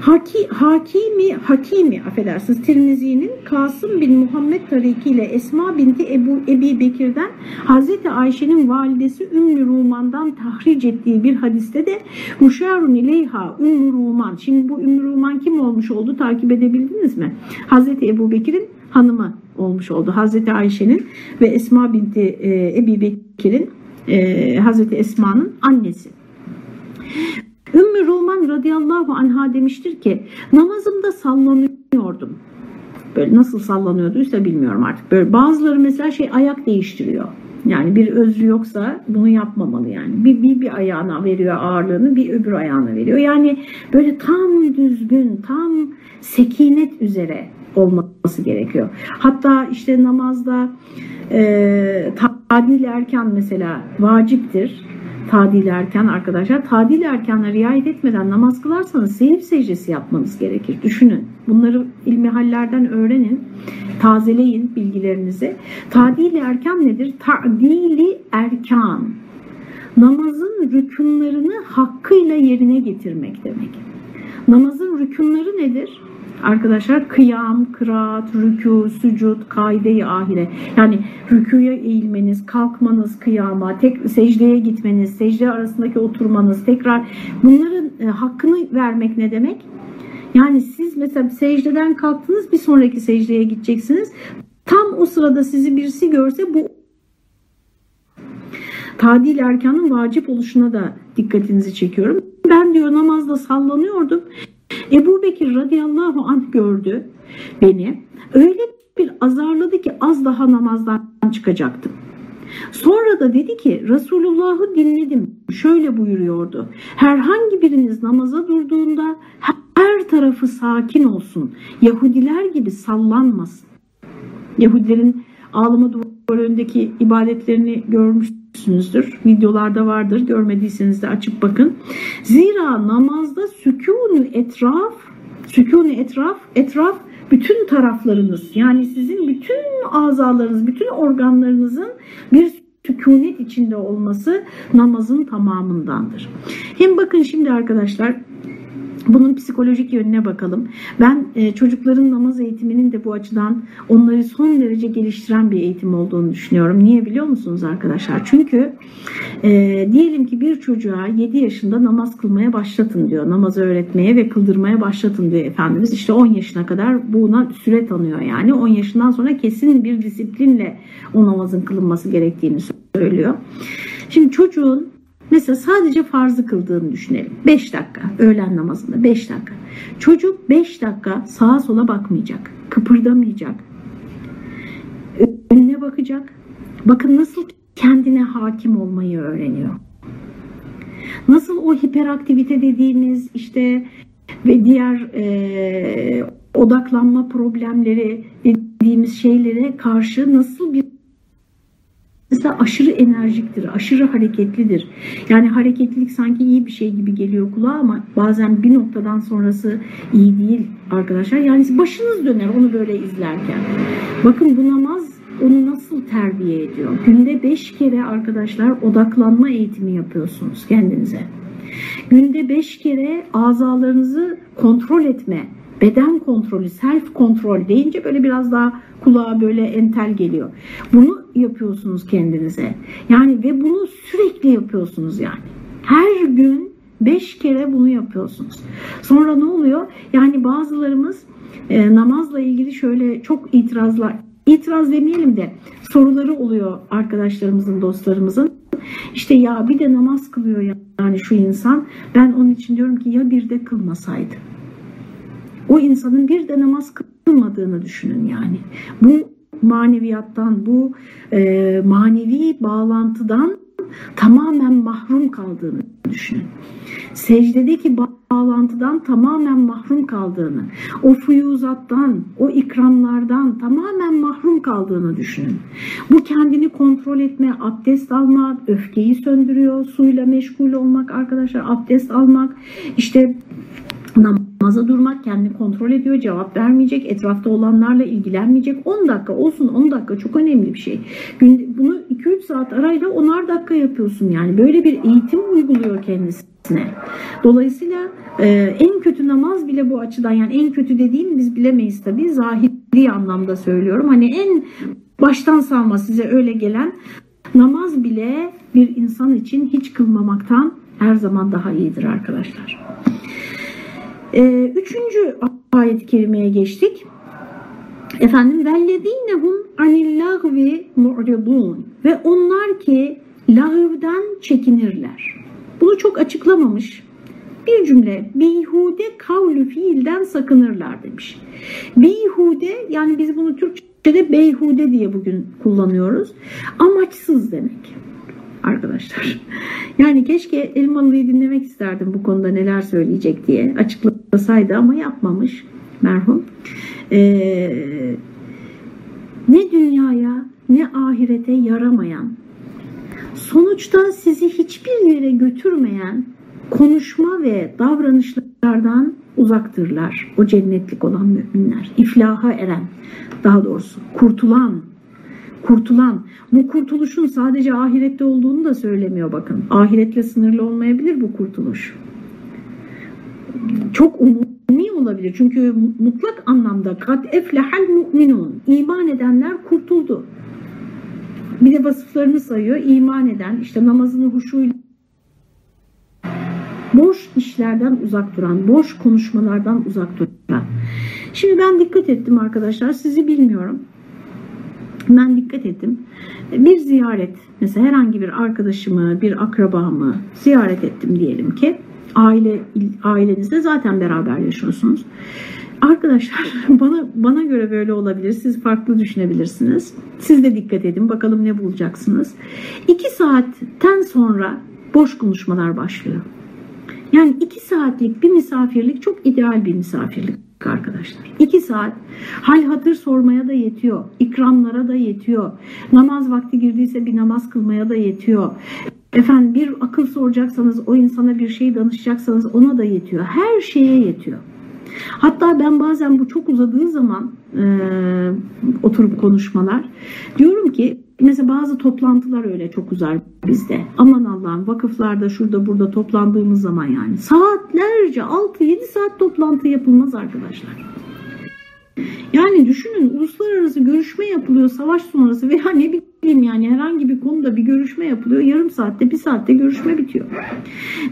Haki, hakimi, Hakimi affedersiniz Tirmizi'nin Kasım bin Muhammed Tariki ile Esma binti Ebu Ebi Bekir'den Hazreti Ayşe'nin validesi Ümmü Ruman'dan tahric ettiği bir hadiste de Muşarun ileyha Ümmü Ruman. Şimdi bu Ümmü Ruman kim olmuş oldu takip edebildiniz mi? Hazreti Ebu Bekir'in hanımı olmuş oldu. Hazreti Ayşe'nin ve Esma binti e, Ebi Bekir'in e, Hazreti Esma'nın annesi. Ümmü Ruman radıyallahu anha demiştir ki namazımda sallanıyordum. Böyle nasıl sallanıyorduysa bilmiyorum artık. Böyle bazıları mesela şey ayak değiştiriyor. Yani bir özrü yoksa bunu yapmamalı yani. Bir, bir, bir ayağına veriyor ağırlığını bir öbür ayağına veriyor. Yani böyle tam düzgün, tam sekinet üzere olması gerekiyor. Hatta işte namazda e, tadil erken mesela vaciptir. Tadil erken arkadaşlar. Tadil erkenle riayet etmeden namaz kılarsanız seyif secdesi yapmanız gerekir. Düşünün. Bunları ilmi hallerden öğrenin. Tazeleyin bilgilerinizi. Tadil erken nedir? Tadili erkan. Namazın rükunlarını hakkıyla yerine getirmek demek. Namazın rükunları nedir? Arkadaşlar kıyam, kıraat, rükû, sucud, kaide-i ahire. Yani rüküye eğilmeniz, kalkmanız kıyama, tek secdeye gitmeniz, secde arasındaki oturmanız, tekrar bunların e, hakkını vermek ne demek? Yani siz mesela secdeden kalktınız bir sonraki secdeye gideceksiniz. Tam o sırada sizi birisi görse bu tadil erkanın vacip oluşuna da dikkatinizi çekiyorum. Ben diyor namazda sallanıyordum. Ebu Bekir radıyallahu anh gördü beni. Öyle bir azarladı ki az daha namazdan çıkacaktım. Sonra da dedi ki Resulullah'ı dinledim. Şöyle buyuruyordu. Herhangi biriniz namaza durduğunda her tarafı sakin olsun. Yahudiler gibi sallanmasın. Yahudilerin ağlama duvarı önündeki ibadetlerini görmüşsünüzdür. Videolarda vardır. Görmediyseniz de açıp bakın. Zira namazda sükûnü etraf, sükûnü etraf, etraf bütün taraflarınız yani sizin bütün azalarınız, bütün organlarınızın bir sükunet içinde olması namazın tamamındandır. Hem bakın şimdi arkadaşlar Bunun psikolojik yönüne bakalım. Ben e, çocukların namaz eğitiminin de bu açıdan onları son derece geliştiren bir eğitim olduğunu düşünüyorum. Niye biliyor musunuz arkadaşlar? Çünkü e, diyelim ki bir çocuğa 7 yaşında namaz kılmaya başlatın diyor. Namazı öğretmeye ve kıldırmaya başlatın diyor Efendimiz. İşte 10 yaşına kadar buna süre tanıyor yani. 10 yaşından sonra kesin bir disiplinle o namazın kılınması gerektiğini söylüyor. Şimdi çocuğun Mesela sadece farzı kıldığını düşünelim. 5 dakika öğlen namazında 5 dakika. Çocuk 5 dakika sağa sola bakmayacak. Kıpırdamayacak. Önüne bakacak. Bakın nasıl kendine hakim olmayı öğreniyor. Nasıl o hiperaktivite dediğimiz işte ve diğer e, odaklanma problemleri dediğimiz şeylere karşı nasıl bir Mesela aşırı enerjiktir, aşırı hareketlidir. Yani hareketlilik sanki iyi bir şey gibi geliyor kulağa ama bazen bir noktadan sonrası iyi değil arkadaşlar. Yani başınız döner onu böyle izlerken. Bakın bu namaz onu nasıl terbiye ediyor? Günde beş kere arkadaşlar odaklanma eğitimi yapıyorsunuz kendinize. Günde beş kere azalarınızı kontrol etme, beden kontrolü, self kontrol deyince böyle biraz daha kulağa böyle entel geliyor. Bunu yapıyorsunuz kendinize. Yani ve bunu sürekli yapıyorsunuz yani. Her gün beş kere bunu yapıyorsunuz. Sonra ne oluyor? Yani bazılarımız e, namazla ilgili şöyle çok itirazlar, itiraz demeyelim de soruları oluyor arkadaşlarımızın, dostlarımızın. İşte ya bir de namaz kılıyor yani şu insan. Ben onun için diyorum ki ya bir de kılmasaydı. O insanın bir de namaz kılmadığını düşünün yani. Bu maneviyattan, bu e, manevi bağlantıdan tamamen mahrum kaldığını düşünün. Secdedeki bağlantıdan tamamen mahrum kaldığını, o fuyuzattan, o ikramlardan tamamen mahrum kaldığını düşünün. Bu kendini kontrol etme, abdest almak, öfkeyi söndürüyor, suyla meşgul olmak arkadaşlar, abdest almak, işte namaza durmak, kendini kontrol ediyor, cevap vermeyecek, etrafta olanlarla ilgilenmeyecek. 10 dakika olsun 10 dakika çok önemli bir şey. Bunu 2-3 saat arayla 10'ar dakika yapıyorsun yani. Böyle bir eğitim uyguluyor kendisine. Dolayısıyla e, en kötü namaz bile bu açıdan yani en kötü dediğim biz bilemeyiz tabii. Zahiri anlamda söylüyorum. Hani en baştan salma size öyle gelen namaz bile bir insan için hiç kılmamaktan her zaman daha iyidir arkadaşlar. Ee, üçüncü ayet-i kerimeye geçtik. Efendim vellezinehum anillahvi mu'ridun ve onlar ki lahıvdan çekinirler. Bunu çok açıklamamış. Bir cümle beyhude kavlü fiilden sakınırlar demiş. Beyhude yani biz bunu Türkçe'de beyhude diye bugün kullanıyoruz. Amaçsız demek arkadaşlar. Yani keşke Elmalı'yı dinlemek isterdim bu konuda neler söyleyecek diye açıklasaydı ama yapmamış merhum. Ee, ne dünyaya ne ahirete yaramayan, sonuçta sizi hiçbir yere götürmeyen konuşma ve davranışlardan uzaktırlar. O cennetlik olan müminler, iflaha eren, daha doğrusu kurtulan kurtulan, bu kurtuluşun sadece ahirette olduğunu da söylemiyor bakın. Ahiretle sınırlı olmayabilir bu kurtuluş. Çok umumi olabilir. Çünkü mutlak anlamda kat eflehal mu'minun. İman edenler kurtuldu. Bir de vasıflarını sayıyor. İman eden, işte namazını huşuyla boş işlerden uzak duran, boş konuşmalardan uzak duran. Şimdi ben dikkat ettim arkadaşlar. Sizi bilmiyorum ben dikkat ettim. Bir ziyaret, mesela herhangi bir arkadaşımı, bir akrabamı ziyaret ettim diyelim ki. Aile ailenizde zaten beraber yaşıyorsunuz. Arkadaşlar bana bana göre böyle olabilir. Siz farklı düşünebilirsiniz. Siz de dikkat edin. Bakalım ne bulacaksınız. İki saatten sonra boş konuşmalar başlıyor. Yani iki saatlik bir misafirlik çok ideal bir misafirlik arkadaşlar. İki saat hal hatır sormaya da yetiyor. İkramlara da yetiyor. Namaz vakti girdiyse bir namaz kılmaya da yetiyor. Efendim bir akıl soracaksanız o insana bir şey danışacaksanız ona da yetiyor. Her şeye yetiyor. Hatta ben bazen bu çok uzadığı zaman e, oturup konuşmalar diyorum ki mesela bazı toplantılar öyle çok uzar bizde. Aman Allah'ım vakıflarda şurada burada toplandığımız zaman yani saatlerce 6-7 saat toplantı yapılmaz arkadaşlar. Yani düşünün uluslararası görüşme yapılıyor savaş sonrası veya ne bileyim yani herhangi bir konuda bir görüşme yapılıyor. Yarım saatte bir saatte görüşme bitiyor.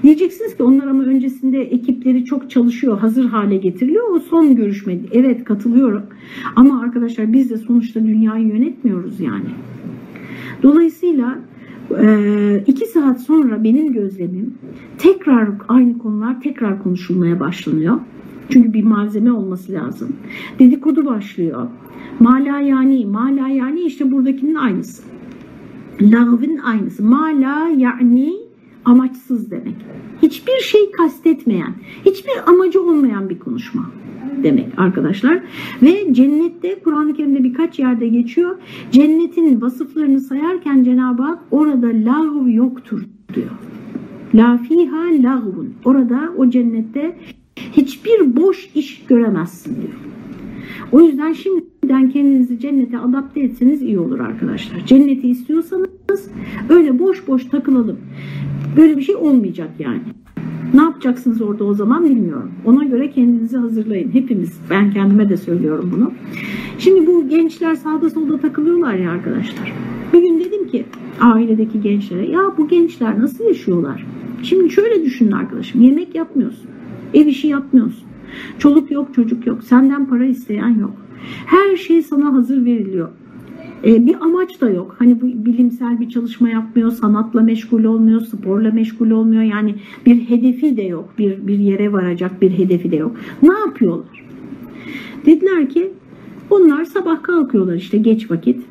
Diyeceksiniz ki onlar ama öncesinde ekipleri çok çalışıyor hazır hale getiriliyor. O son görüşme. Evet katılıyorum. Ama arkadaşlar biz de sonuçta dünyayı yönetmiyoruz yani. Dolayısıyla iki saat sonra benim gözlemim tekrar aynı konular tekrar konuşulmaya başlanıyor. Çünkü bir malzeme olması lazım. Dedikodu başlıyor. Mala yani, mala yani işte buradakinin aynısı. Lağvın aynısı. Mala yani amaçsız demek. Hiçbir şey kastetmeyen, hiçbir amacı olmayan bir konuşma demek arkadaşlar. Ve cennette Kur'an-ı Kerim'de birkaç yerde geçiyor. Cennetin vasıflarını sayarken Cenab-ı Hak orada lağv yoktur diyor. La fiha lağvun. Orada o cennette hiçbir boş iş göremezsin diyor. O yüzden şimdiden kendinizi cennete adapte etseniz iyi olur arkadaşlar. Cenneti istiyorsanız öyle boş boş takılalım. Böyle bir şey olmayacak yani. Ne yapacaksınız orada o zaman bilmiyorum. Ona göre kendinizi hazırlayın. Hepimiz, ben kendime de söylüyorum bunu. Şimdi bu gençler sağda solda takılıyorlar ya arkadaşlar. Bir gün dedim ki ailedeki gençlere ya bu gençler nasıl yaşıyorlar? Şimdi şöyle düşünün arkadaşım. Yemek yapmıyorsun. Ev işi yapmıyorsun. Çoluk yok, çocuk yok. Senden para isteyen yok. Her şey sana hazır veriliyor. Ee, bir amaç da yok. Hani bu bilimsel bir çalışma yapmıyor, sanatla meşgul olmuyor, sporla meşgul olmuyor. Yani bir hedefi de yok. Bir, bir yere varacak bir hedefi de yok. Ne yapıyorlar? Dediler ki onlar sabah kalkıyorlar işte geç vakit.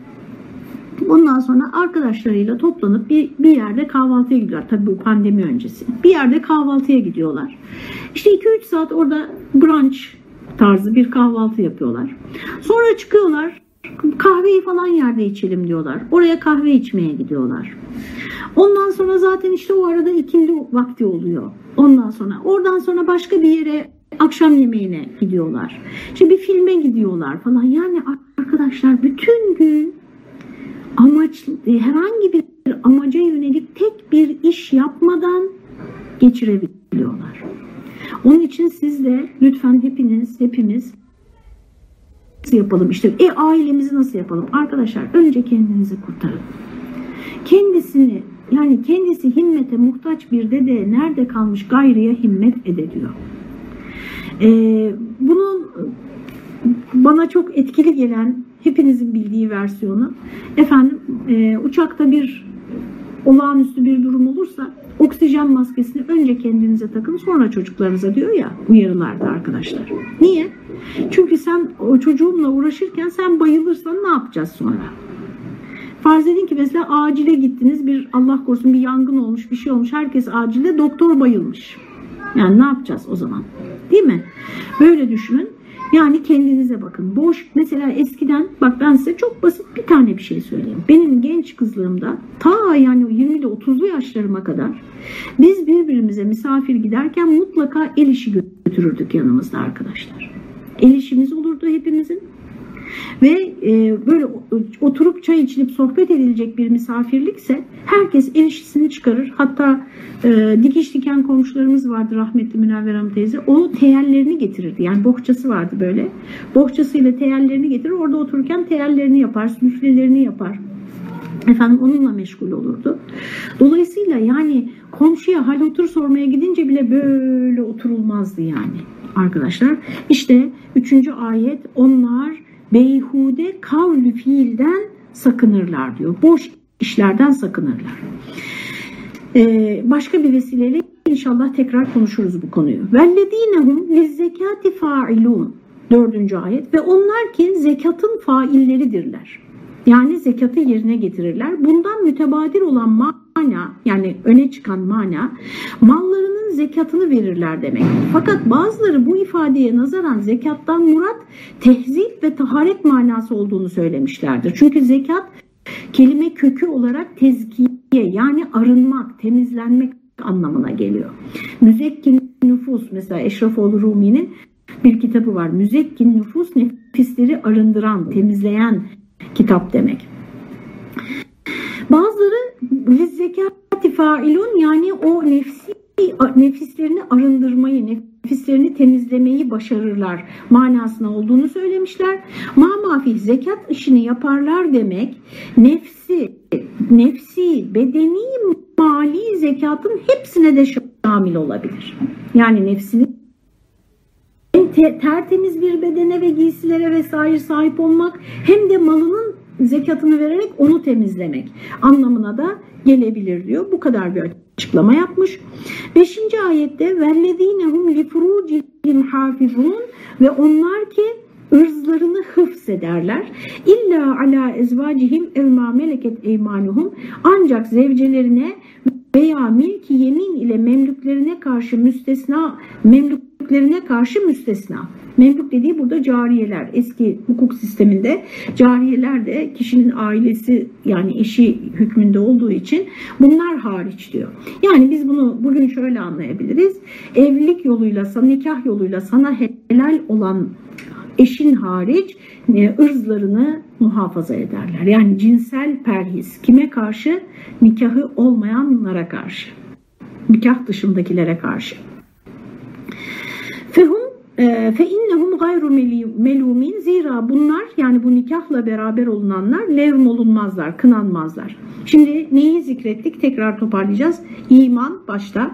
Ondan sonra arkadaşlarıyla toplanıp bir, bir yerde kahvaltıya gidiyorlar. Tabii bu pandemi öncesi. Bir yerde kahvaltıya gidiyorlar. İşte 2-3 saat orada brunch tarzı bir kahvaltı yapıyorlar. Sonra çıkıyorlar kahveyi falan yerde içelim diyorlar. Oraya kahve içmeye gidiyorlar. Ondan sonra zaten işte o arada ikindi vakti oluyor. Ondan sonra oradan sonra başka bir yere akşam yemeğine gidiyorlar. İşte bir filme gidiyorlar falan. Yani arkadaşlar bütün gün amaç e, herhangi bir amaca yönelik tek bir iş yapmadan geçirebiliyorlar. Onun için siz de lütfen hepiniz, hepimiz nasıl yapalım? İşte e, ailemizi nasıl yapalım? Arkadaşlar önce kendinizi kurtarın. Kendisini yani kendisi himmete muhtaç bir dede nerede kalmış gayrıya himmet ede diyor. Ee, bunun bana çok etkili gelen hepinizin bildiği versiyonu efendim e, uçakta bir olağanüstü bir durum olursa oksijen maskesini önce kendinize takın sonra çocuklarınıza diyor ya uyarılarda arkadaşlar. Niye? Çünkü sen o çocuğunla uğraşırken sen bayılırsan ne yapacağız sonra? Farz edin ki mesela acile gittiniz bir Allah korusun bir yangın olmuş bir şey olmuş herkes acile doktor bayılmış. Yani ne yapacağız o zaman? Değil mi? Böyle düşünün. Yani kendinize bakın. Boş mesela eskiden bak ben size çok basit bir tane bir şey söyleyeyim. Benim genç kızlığımda ta yani 20'li 30'lu yaşlarıma kadar biz birbirimize misafir giderken mutlaka el işi götürürdük yanımızda arkadaşlar. El işimiz olurdu hepimizin. Ve e, böyle oturup çay içilip sohbet edilecek bir misafirlikse herkes el işisini çıkarır. Hatta e, dikiş diken komşularımız vardı rahmetli Münevver Hanım teyze. O teyellerini getirirdi. Yani bohçası vardı böyle. Bohçasıyla teyellerini getirir. Orada otururken teyellerini yapar, süflelerini yapar. Efendim onunla meşgul olurdu. Dolayısıyla yani komşuya hal otur sormaya gidince bile böyle oturulmazdı yani arkadaşlar. İşte üçüncü ayet onlar beyhude kavlü fiilden sakınırlar diyor. Boş işlerden sakınırlar. Ee, başka bir vesileyle inşallah tekrar konuşuruz bu konuyu. Vellezinehum lizzekati failun. Dördüncü ayet. Ve onlar ki zekatın failleridirler. Yani zekatı yerine getirirler. Bundan mütebadir olan mana yani öne çıkan mana mallarının zekatını verirler demek. Fakat bazıları bu ifadeye nazaran zekattan murat tehzip ve taharet manası olduğunu söylemişlerdir. Çünkü zekat kelime kökü olarak tezkiye yani arınmak, temizlenmek anlamına geliyor. Müzekkin nüfus mesela Eşrefoğlu Rumi'nin bir kitabı var. Müzekkin nüfus nefisleri arındıran, temizleyen kitap demek. Bazıları zekati failun yani o nefsi nefislerini arındırmayı, nefislerini temizlemeyi başarırlar manasına olduğunu söylemişler. Ma mafih zekat işini yaparlar demek nefsi, nefsi, bedeni, mali zekatın hepsine de şamil olabilir. Yani nefsini tertemiz bir bedene ve giysilere vesaire sahip olmak hem de malının zekatını vererek onu temizlemek anlamına da gelebilir diyor. Bu kadar bir açıklama yapmış. Beşinci ayette vellezinehum li furucihim hafizun ve onlar ki ırzlarını hıfzederler. İlla ala ezvacihim ev ma meleket eymanuhum ancak zevcelerine veya milki yemin ile memlüklerine karşı müstesna memlüklerine karşı müstesna. Memlük dediği burada cariyeler. Eski hukuk sisteminde cariyeler de kişinin ailesi yani eşi hükmünde olduğu için bunlar hariç diyor. Yani biz bunu bugün şöyle anlayabiliriz. Evlilik yoluyla, nikah yoluyla sana helal olan eşin hariç e, ırzlarını muhafaza ederler. Yani cinsel perhiz kime karşı? Nikahı olmayanlara karşı. Nikah dışındakilere karşı. Fehum e, fe innehum gayru melumin zira bunlar yani bu nikahla beraber olunanlar levm olunmazlar, kınanmazlar. Şimdi neyi zikrettik? Tekrar toparlayacağız. İman başta,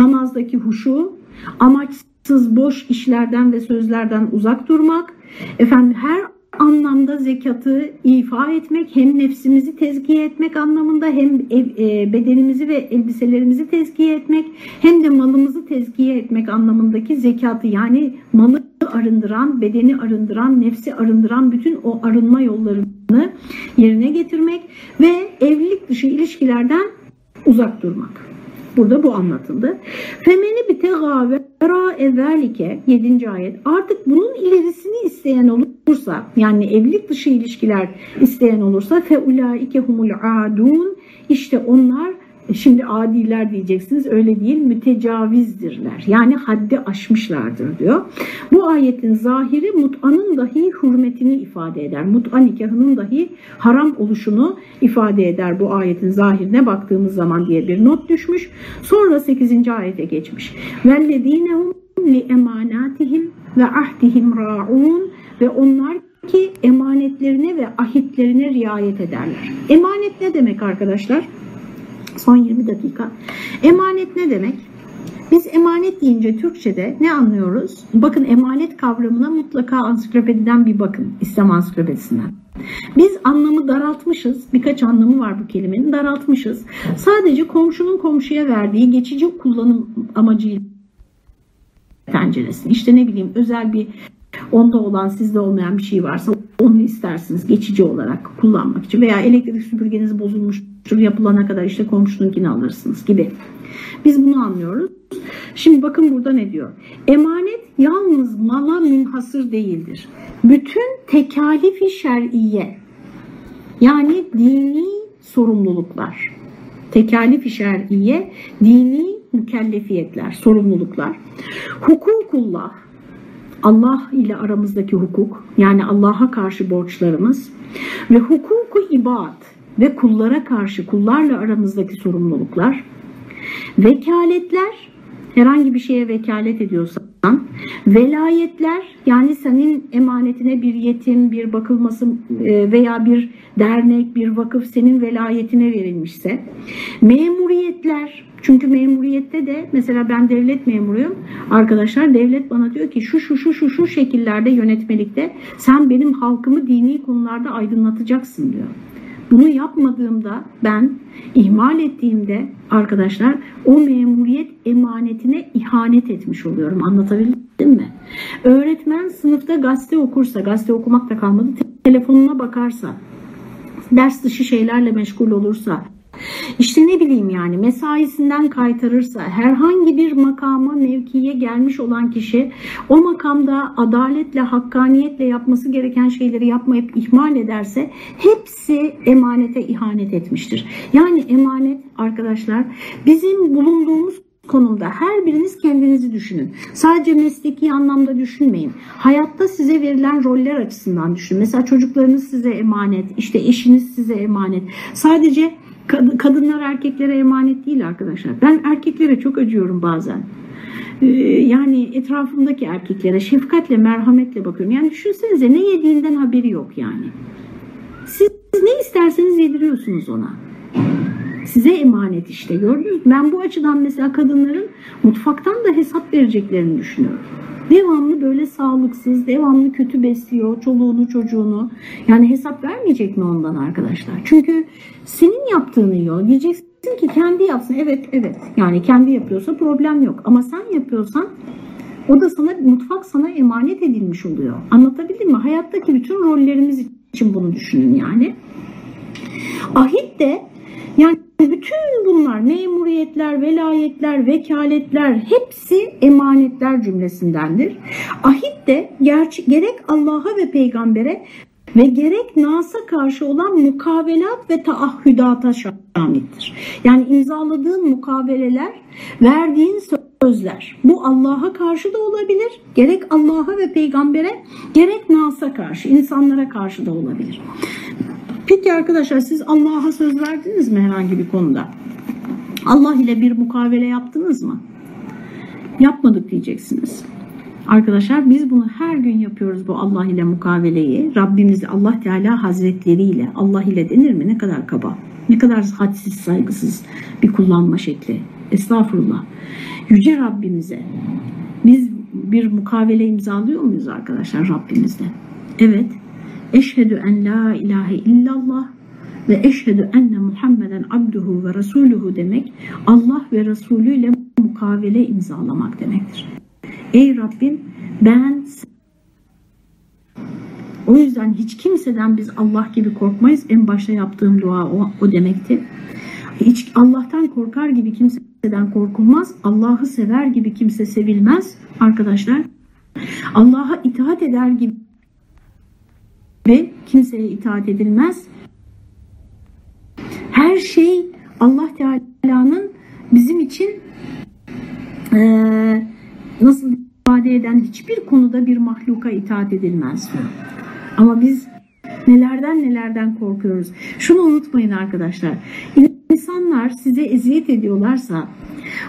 namazdaki huşu, amaçsız boş işlerden ve sözlerden uzak durmak, efendim her anlamda zekatı ifa etmek hem nefsimizi tezkiye etmek anlamında hem e, bedenimizi ve elbiselerimizi tezkiye etmek hem de malımızı tezkiye etmek anlamındaki zekatı yani malı arındıran, bedeni arındıran, nefsi arındıran bütün o arınma yollarını yerine getirmek ve evlilik dışı ilişkilerden uzak durmak. Burada bu anlatıldı. Femeni bitega vera ezelike 7. ayet. Artık bunun ilerisini isteyen olursa yani evlilik dışı ilişkiler isteyen olursa fe ulaike humul adun işte onlar Şimdi adiler diyeceksiniz öyle değil mütecavizdirler. Yani haddi aşmışlardır diyor. Bu ayetin zahiri mut'anın dahi hürmetini ifade eder. Mut'a nikahının dahi haram oluşunu ifade eder bu ayetin zahirine baktığımız zaman diye bir not düşmüş. Sonra 8. ayete geçmiş. وَالَّذ۪ينَهُمْ لِاَمَانَاتِهِمْ وَعَهْدِهِمْ رَاعُونَ Ve onlar ki emanetlerine ve ahitlerine riayet ederler. Emanet ne demek arkadaşlar? Son 20 dakika. Emanet ne demek? Biz emanet deyince Türkçe'de ne anlıyoruz? Bakın emanet kavramına mutlaka ansiklopediden bir bakın. İslam ansiklopedisinden. Biz anlamı daraltmışız. Birkaç anlamı var bu kelimenin. Daraltmışız. Sadece komşunun komşuya verdiği geçici kullanım amacıyla penceresini. İşte ne bileyim özel bir onda olan sizde olmayan bir şey varsa onu istersiniz geçici olarak kullanmak için veya elektrik süpürgeniz bozulmuştur yapılana kadar işte komşununkini alırsınız gibi. Biz bunu anlıyoruz. Şimdi bakın burada ne diyor? Emanet yalnız mala münhasır değildir. Bütün tekalifi şer'iye yani dini sorumluluklar. Tekalif-i şer'iye dini mükellefiyetler, sorumluluklar. Hukukullah Allah ile aramızdaki hukuk yani Allah'a karşı borçlarımız ve hukuku ibad ve kullara karşı kullarla aramızdaki sorumluluklar, vekaletler herhangi bir şeye vekalet ediyorsan, velayetler yani senin emanetine bir yetim, bir bakılması e, veya bir dernek, bir vakıf senin velayetine verilmişse, memuriyetler çünkü memuriyette de mesela ben devlet memuruyum. Arkadaşlar devlet bana diyor ki şu şu şu şu şu şekillerde yönetmelikte sen benim halkımı dini konularda aydınlatacaksın diyor. Bunu yapmadığımda ben ihmal ettiğimde arkadaşlar o memuriyet emanetine ihanet etmiş oluyorum. Anlatabildim mi? Öğretmen sınıfta gazete okursa, gazete okumak da kalmadı, telefonuna bakarsa, ders dışı şeylerle meşgul olursa, işte ne bileyim yani mesaisinden kaytarırsa herhangi bir makama mevkiye gelmiş olan kişi o makamda adaletle hakkaniyetle yapması gereken şeyleri yapmayıp ihmal ederse hepsi emanete ihanet etmiştir. Yani emanet arkadaşlar bizim bulunduğumuz konumda her biriniz kendinizi düşünün. Sadece mesleki anlamda düşünmeyin. Hayatta size verilen roller açısından düşünün. Mesela çocuklarınız size emanet, işte eşiniz size emanet. Sadece kadınlar erkeklere emanet değil arkadaşlar. Ben erkeklere çok acıyorum bazen. Ee, yani etrafımdaki erkeklere şefkatle, merhametle bakıyorum. Yani düşünsenize ne yediğinden haberi yok yani. Siz ne isterseniz yediriyorsunuz ona. Size emanet işte gördünüz? Ben bu açıdan mesela kadınların mutfaktan da hesap vereceklerini düşünüyorum. Devamlı böyle sağlıksız, devamlı kötü besliyor çoluğunu çocuğunu. Yani hesap vermeyecek mi ondan arkadaşlar? Çünkü senin yaptığını yiyor. Diyeceksin ki kendi yapsın. Evet evet yani kendi yapıyorsa problem yok. Ama sen yapıyorsan o da sana mutfak sana emanet edilmiş oluyor. Anlatabildim mi? Hayattaki bütün rollerimiz için bunu düşünün yani. Ahit de yani bütün bunlar memuriyetler, velayetler, vekaletler hepsi emanetler cümlesindendir. Ahit de gerçi, gerek Allah'a ve peygambere ve gerek Nas'a karşı olan mukavelat ve taahhüdata şamildir. Yani imzaladığın mukaveleler, verdiğin sözler. Bu Allah'a karşı da olabilir. Gerek Allah'a ve peygambere, gerek Nas'a karşı, insanlara karşı da olabilir. Peki arkadaşlar siz Allah'a söz verdiniz mi herhangi bir konuda? Allah ile bir mukavele yaptınız mı? Yapmadık diyeceksiniz. Arkadaşlar biz bunu her gün yapıyoruz bu Allah ile mukaveleyi. Rabbimiz Allah Teala Hazretleri ile Allah ile denir mi? Ne kadar kaba. Ne kadar hadsiz saygısız bir kullanma şekli. Estağfurullah. Yüce Rabbimize biz bir mukavele imzalıyor muyuz arkadaşlar Rabbimizle? Evet. Eşhedü en la ilahe illallah ve eşhedü enne Muhammeden abduhu ve resuluhu demek Allah ve Resulü ile mukavele imzalamak demektir. Ey Rabbim ben o yüzden hiç kimseden biz Allah gibi korkmayız. En başta yaptığım dua o, o demekti. Hiç Allah'tan korkar gibi kimseden korkulmaz. Allah'ı sever gibi kimse sevilmez arkadaşlar. Allah'a itaat eder gibi ve kimseye itaat edilmez. Her şey Allah Teala'nın bizim için e, nasıl ifade eden hiçbir konuda bir mahluka itaat edilmez. Ama biz nelerden nelerden korkuyoruz. Şunu unutmayın arkadaşlar. İnsanlar size eziyet ediyorlarsa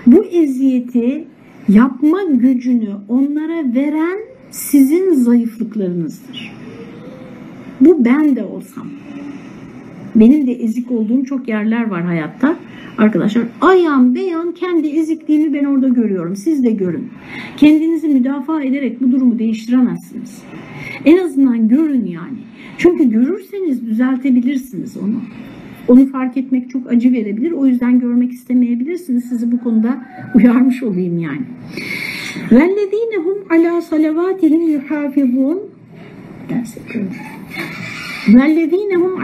bu eziyeti yapma gücünü onlara veren sizin zayıflıklarınızdır. Bu ben de olsam. Benim de ezik olduğum çok yerler var hayatta. Arkadaşlar ayan beyan kendi ezikliğimi ben orada görüyorum. Siz de görün. Kendinizi müdafaa ederek bu durumu değiştiremezsiniz. En azından görün yani. Çünkü görürseniz düzeltebilirsiniz onu. Onu fark etmek çok acı verebilir. O yüzden görmek istemeyebilirsiniz. Sizi bu konuda uyarmış olayım yani. وَالَّذ۪ينَ هُمْ عَلَى صَلَوَاتِهِمْ يُحَافِظُونَ Ders yapıyorum. وَالَّذ۪ينَ هُمْ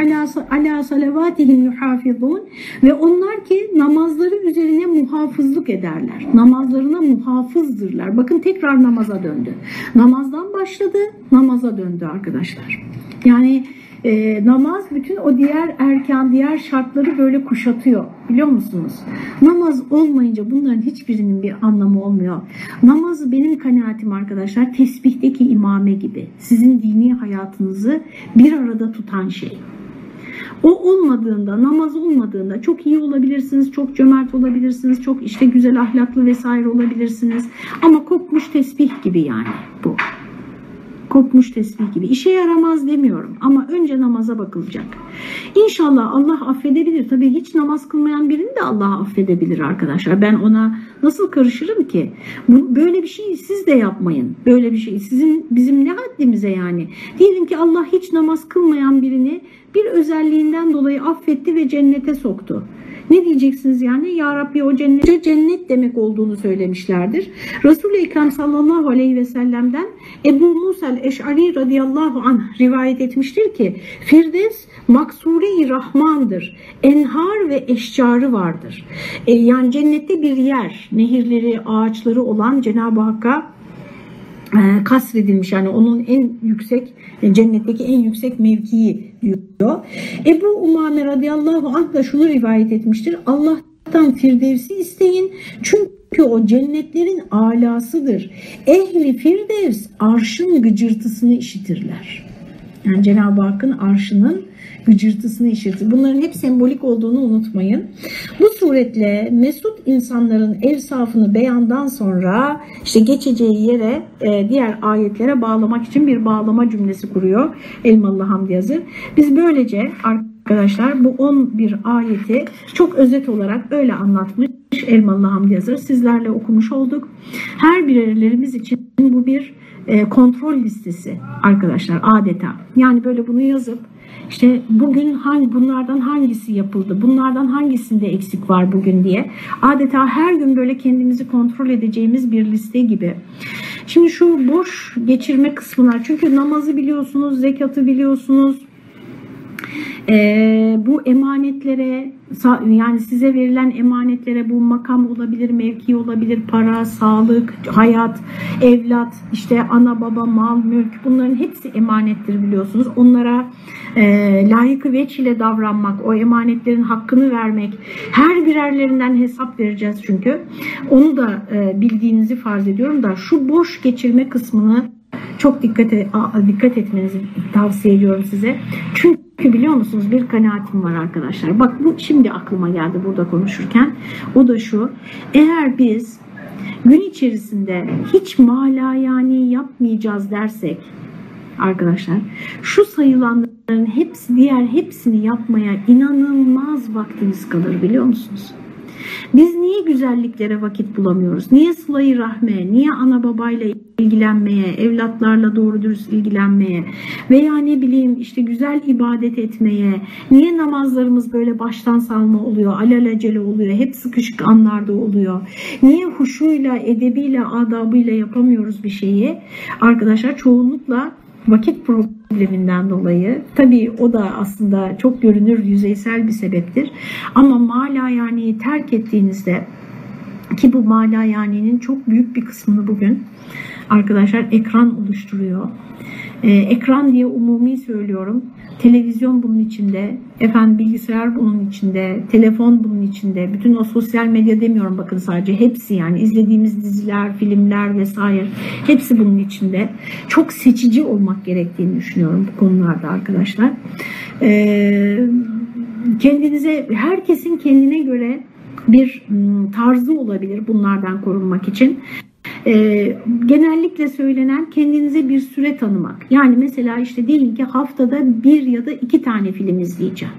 عَلَى صَلَوَاتِهِمْ يُحَافِظُونَ Ve onlar ki namazları üzerine muhafızlık ederler. Namazlarına muhafızdırlar. Bakın tekrar namaza döndü. Namazdan başladı, namaza döndü arkadaşlar. Yani e, namaz bütün o diğer erken, diğer şartları böyle kuşatıyor. Biliyor musunuz? Namaz olmayınca bunların hiçbirinin bir anlamı olmuyor. Namaz benim kanaatim arkadaşlar tesbihteki imame gibi. Sizin dini hayatınızı bir arada tutan şey. O olmadığında, namaz olmadığında çok iyi olabilirsiniz, çok cömert olabilirsiniz, çok işte güzel ahlaklı vesaire olabilirsiniz. Ama kopmuş tesbih gibi yani bu kopmuş tesbih gibi. işe yaramaz demiyorum ama önce namaza bakılacak. İnşallah Allah affedebilir. Tabii hiç namaz kılmayan birini de Allah affedebilir arkadaşlar. Ben ona nasıl karışırım ki? Bu, böyle bir şey siz de yapmayın. Böyle bir şey sizin bizim ne haddimize yani? Diyelim ki Allah hiç namaz kılmayan birini bir özelliğinden dolayı affetti ve cennete soktu. Ne diyeceksiniz yani? Ya Rabbi o cennet, cennet demek olduğunu söylemişlerdir. Resul-i Ekrem sallallahu aleyhi ve sellem'den Ebu Musa el-Eş'ari radıyallahu anh rivayet etmiştir ki Firdevs maksuri rahmandır. Enhar ve eşcarı vardır. E, yani cennette bir yer, nehirleri, ağaçları olan Cenab-ı Hakk'a kasredilmiş yani onun en yüksek e, cennetteki en yüksek mevkii diyor. Ebu Umame radıyallahu anh da şunu rivayet etmiştir. Allah'tan Firdevs'i isteyin Çünkü o cennetlerin alasıdır. Ehli firdevs arşın gıcırtısını işitirler. Yani Cenab-ı Hakk'ın arşının gıcırtısını işitir. Bunların hep sembolik olduğunu unutmayın. Bu suretle mesut insanların evsafını beyandan sonra işte geçeceği yere e, diğer ayetlere bağlamak için bir bağlama cümlesi kuruyor Elmalı Hamdi Yazır. Biz böylece arkadaşlar bu 11 ayeti çok özet olarak öyle anlatmış Elmalı Hamdi Yazır. Sizlerle okumuş olduk. Her birerlerimiz için bu bir e, kontrol listesi arkadaşlar adeta. Yani böyle bunu yazıp işte bugün hangi bunlardan hangisi yapıldı? Bunlardan hangisinde eksik var bugün diye. Adeta her gün böyle kendimizi kontrol edeceğimiz bir liste gibi. Şimdi şu boş geçirme kısmına çünkü namazı biliyorsunuz, zekatı biliyorsunuz, e, bu emanetlere yani size verilen emanetlere bu makam olabilir, mevki olabilir, para, sağlık, hayat, evlat, işte ana baba, mal, mülk bunların hepsi emanettir biliyorsunuz. Onlara e, layıkı veç ile davranmak, o emanetlerin hakkını vermek, her birerlerinden hesap vereceğiz çünkü. Onu da e, bildiğinizi farz ediyorum da şu boş geçirme kısmını çok dikkat, dikkat etmenizi tavsiye ediyorum size. Çünkü biliyor musunuz bir kanaatim var arkadaşlar. Bak bu şimdi aklıma geldi burada konuşurken. O da şu. Eğer biz gün içerisinde hiç mala yani yapmayacağız dersek arkadaşlar şu sayılanların hepsi diğer hepsini yapmaya inanılmaz vaktimiz kalır biliyor musunuz? Biz niye güzelliklere vakit bulamıyoruz? Niye sılayı rahme, niye ana babayla ilgilenmeye, evlatlarla doğru dürüst ilgilenmeye veya ne bileyim işte güzel ibadet etmeye, niye namazlarımız böyle baştan salma oluyor, alelacele oluyor, hep sıkışık anlarda oluyor. Niye huşuyla, edebiyle, adabıyla yapamıyoruz bir şeyi? Arkadaşlar çoğunlukla vakit probleminden dolayı tabii o da aslında çok görünür yüzeysel bir sebeptir. Ama mala yani terk ettiğinizde ki bu mala yani'nin çok büyük bir kısmını bugün arkadaşlar ekran oluşturuyor. Ee, ekran diye umumi söylüyorum. Televizyon bunun içinde, efendim bilgisayar bunun içinde, telefon bunun içinde, bütün o sosyal medya demiyorum bakın sadece hepsi yani izlediğimiz diziler, filmler vesaire hepsi bunun içinde. Çok seçici olmak gerektiğini düşünüyorum bu konularda arkadaşlar. Ee, kendinize, herkesin kendine göre bir ıı, tarzı olabilir bunlardan korunmak için. E, genellikle söylenen kendinize bir süre tanımak. Yani mesela işte diyelim ki haftada bir ya da iki tane film izleyeceğim.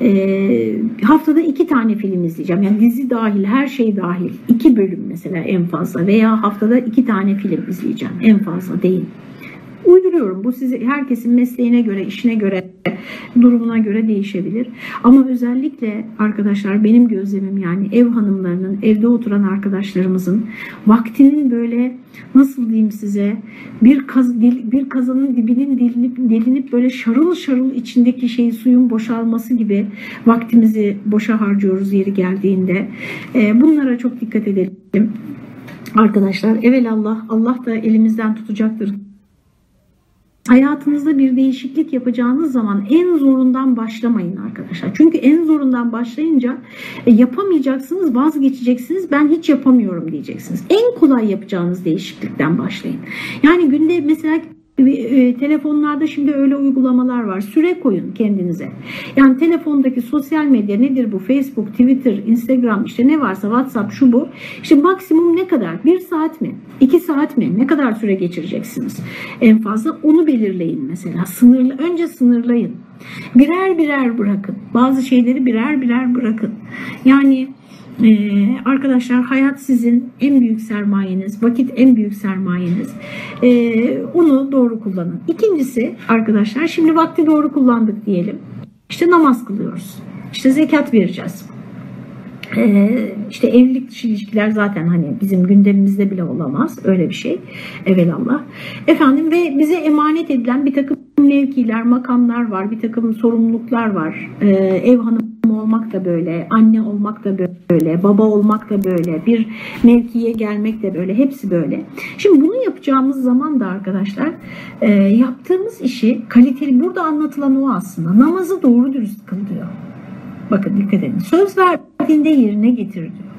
E, haftada iki tane film izleyeceğim. Yani dizi dahil, her şey dahil. iki bölüm mesela en fazla veya haftada iki tane film izleyeceğim en fazla değil uyduruyorum. Bu size herkesin mesleğine göre, işine göre, durumuna göre değişebilir. Ama özellikle arkadaşlar benim gözlemim yani ev hanımlarının, evde oturan arkadaşlarımızın vaktinin böyle nasıl diyeyim size bir kaz bir kazanın dibinin delinip delinip böyle şarıl şarıl içindeki şeyi suyun boşalması gibi vaktimizi boşa harcıyoruz yeri geldiğinde. Ee, bunlara çok dikkat edelim. Arkadaşlar evelallah Allah da elimizden tutacaktır hayatınızda bir değişiklik yapacağınız zaman en zorundan başlamayın arkadaşlar. Çünkü en zorundan başlayınca e, yapamayacaksınız, vazgeçeceksiniz. Ben hiç yapamıyorum diyeceksiniz. En kolay yapacağınız değişiklikten başlayın. Yani günde mesela e, telefonlarda şimdi öyle uygulamalar var. Süre koyun kendinize. Yani telefondaki sosyal medya nedir bu? Facebook, Twitter, Instagram işte ne varsa WhatsApp şu bu. İşte maksimum ne kadar? Bir saat mi? İki saat mi? Ne kadar süre geçireceksiniz? En fazla onu belirleyin mesela. Sınırlı, önce sınırlayın. Birer birer bırakın. Bazı şeyleri birer birer bırakın. Yani ee, arkadaşlar hayat sizin en büyük sermayeniz, vakit en büyük sermayeniz. Ee, onu doğru kullanın. İkincisi arkadaşlar şimdi vakti doğru kullandık diyelim. İşte namaz kılıyoruz. İşte zekat vereceğiz. Ee, işte evlilik dışı ilişkiler zaten hani bizim gündemimizde bile olamaz öyle bir şey evelallah. Efendim ve bize emanet edilen bir takım mevkiler, makamlar var, bir takım sorumluluklar var. Ee, ev hanım olmak da böyle, anne olmak da böyle, baba olmak da böyle, bir mevkiye gelmek de böyle, hepsi böyle. Şimdi bunu yapacağımız zaman da arkadaşlar e, yaptığımız işi kaliteli, burada anlatılan o aslında. Namazı doğru dürüst kıl diyor. Bakın dikkat edin. Söz verdiğinde yerine getir diyor.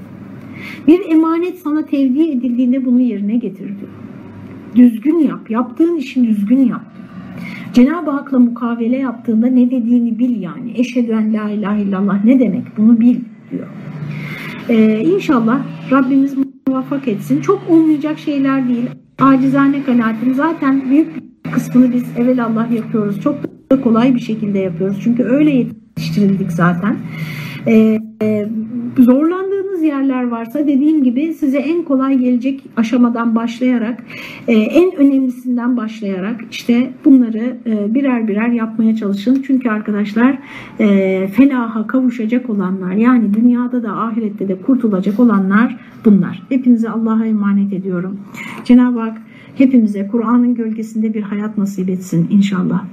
Bir emanet sana tevdi edildiğinde bunu yerine getir diyor. Düzgün yap. Yaptığın işin düzgün yap. Cenab-ı Hak'la mukavele yaptığında ne dediğini bil yani. Eşhedü en la ilahe illallah ne demek bunu bil diyor. Ee, inşallah Rabbimiz muvaffak etsin. Çok olmayacak şeyler değil. Acizane kanaatim zaten büyük kısmını biz evvelallah yapıyoruz. Çok da kolay bir şekilde yapıyoruz. Çünkü öyle yetiştirildik zaten. Ee, zorlandığınız yerler varsa dediğim gibi size en kolay gelecek aşamadan başlayarak e, en önemlisinden başlayarak işte bunları e, birer birer yapmaya çalışın. Çünkü arkadaşlar e, felaha kavuşacak olanlar yani dünyada da ahirette de kurtulacak olanlar bunlar. Hepinize Allah'a emanet ediyorum. Cenab-ı Hak hepimize Kur'an'ın gölgesinde bir hayat nasip etsin inşallah.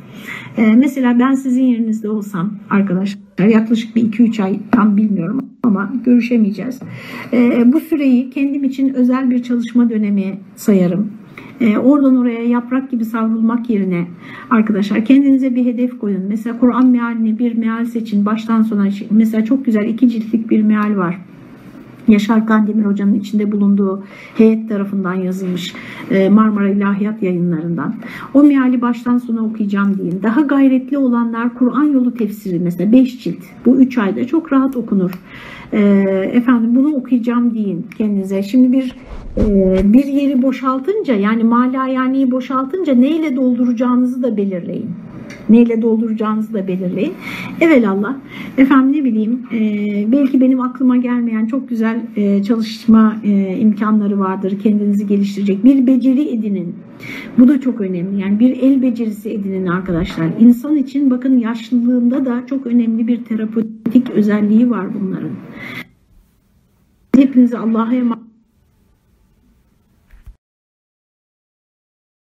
Ee, mesela ben sizin yerinizde olsam arkadaşlar yaklaşık bir 2-3 ay tam bilmiyorum ama görüşemeyeceğiz. Ee, bu süreyi kendim için özel bir çalışma dönemi sayarım. Ee, oradan oraya yaprak gibi savrulmak yerine arkadaşlar kendinize bir hedef koyun. Mesela Kur'an mealini bir meal seçin baştan sona. Mesela çok güzel iki ciltlik bir meal var. Yaşar Kandemir Hoca'nın içinde bulunduğu heyet tarafından yazılmış e, Marmara İlahiyat yayınlarından. O meali baştan sona okuyacağım deyin. Daha gayretli olanlar Kur'an yolu tefsiri mesela 5 cilt. Bu 3 ayda çok rahat okunur. E, efendim bunu okuyacağım deyin kendinize. Şimdi bir e, bir yeri boşaltınca yani mala boşaltınca neyle dolduracağınızı da belirleyin neyle dolduracağınızı da belirleyin. Evelallah efendim ne bileyim e, belki benim aklıma gelmeyen çok güzel e, çalışma e, imkanları vardır. Kendinizi geliştirecek bir beceri edinin. Bu da çok önemli. Yani bir el becerisi edinin arkadaşlar. İnsan için bakın yaşlılığında da çok önemli bir terapötik özelliği var bunların. Hepinize Allah'a emanet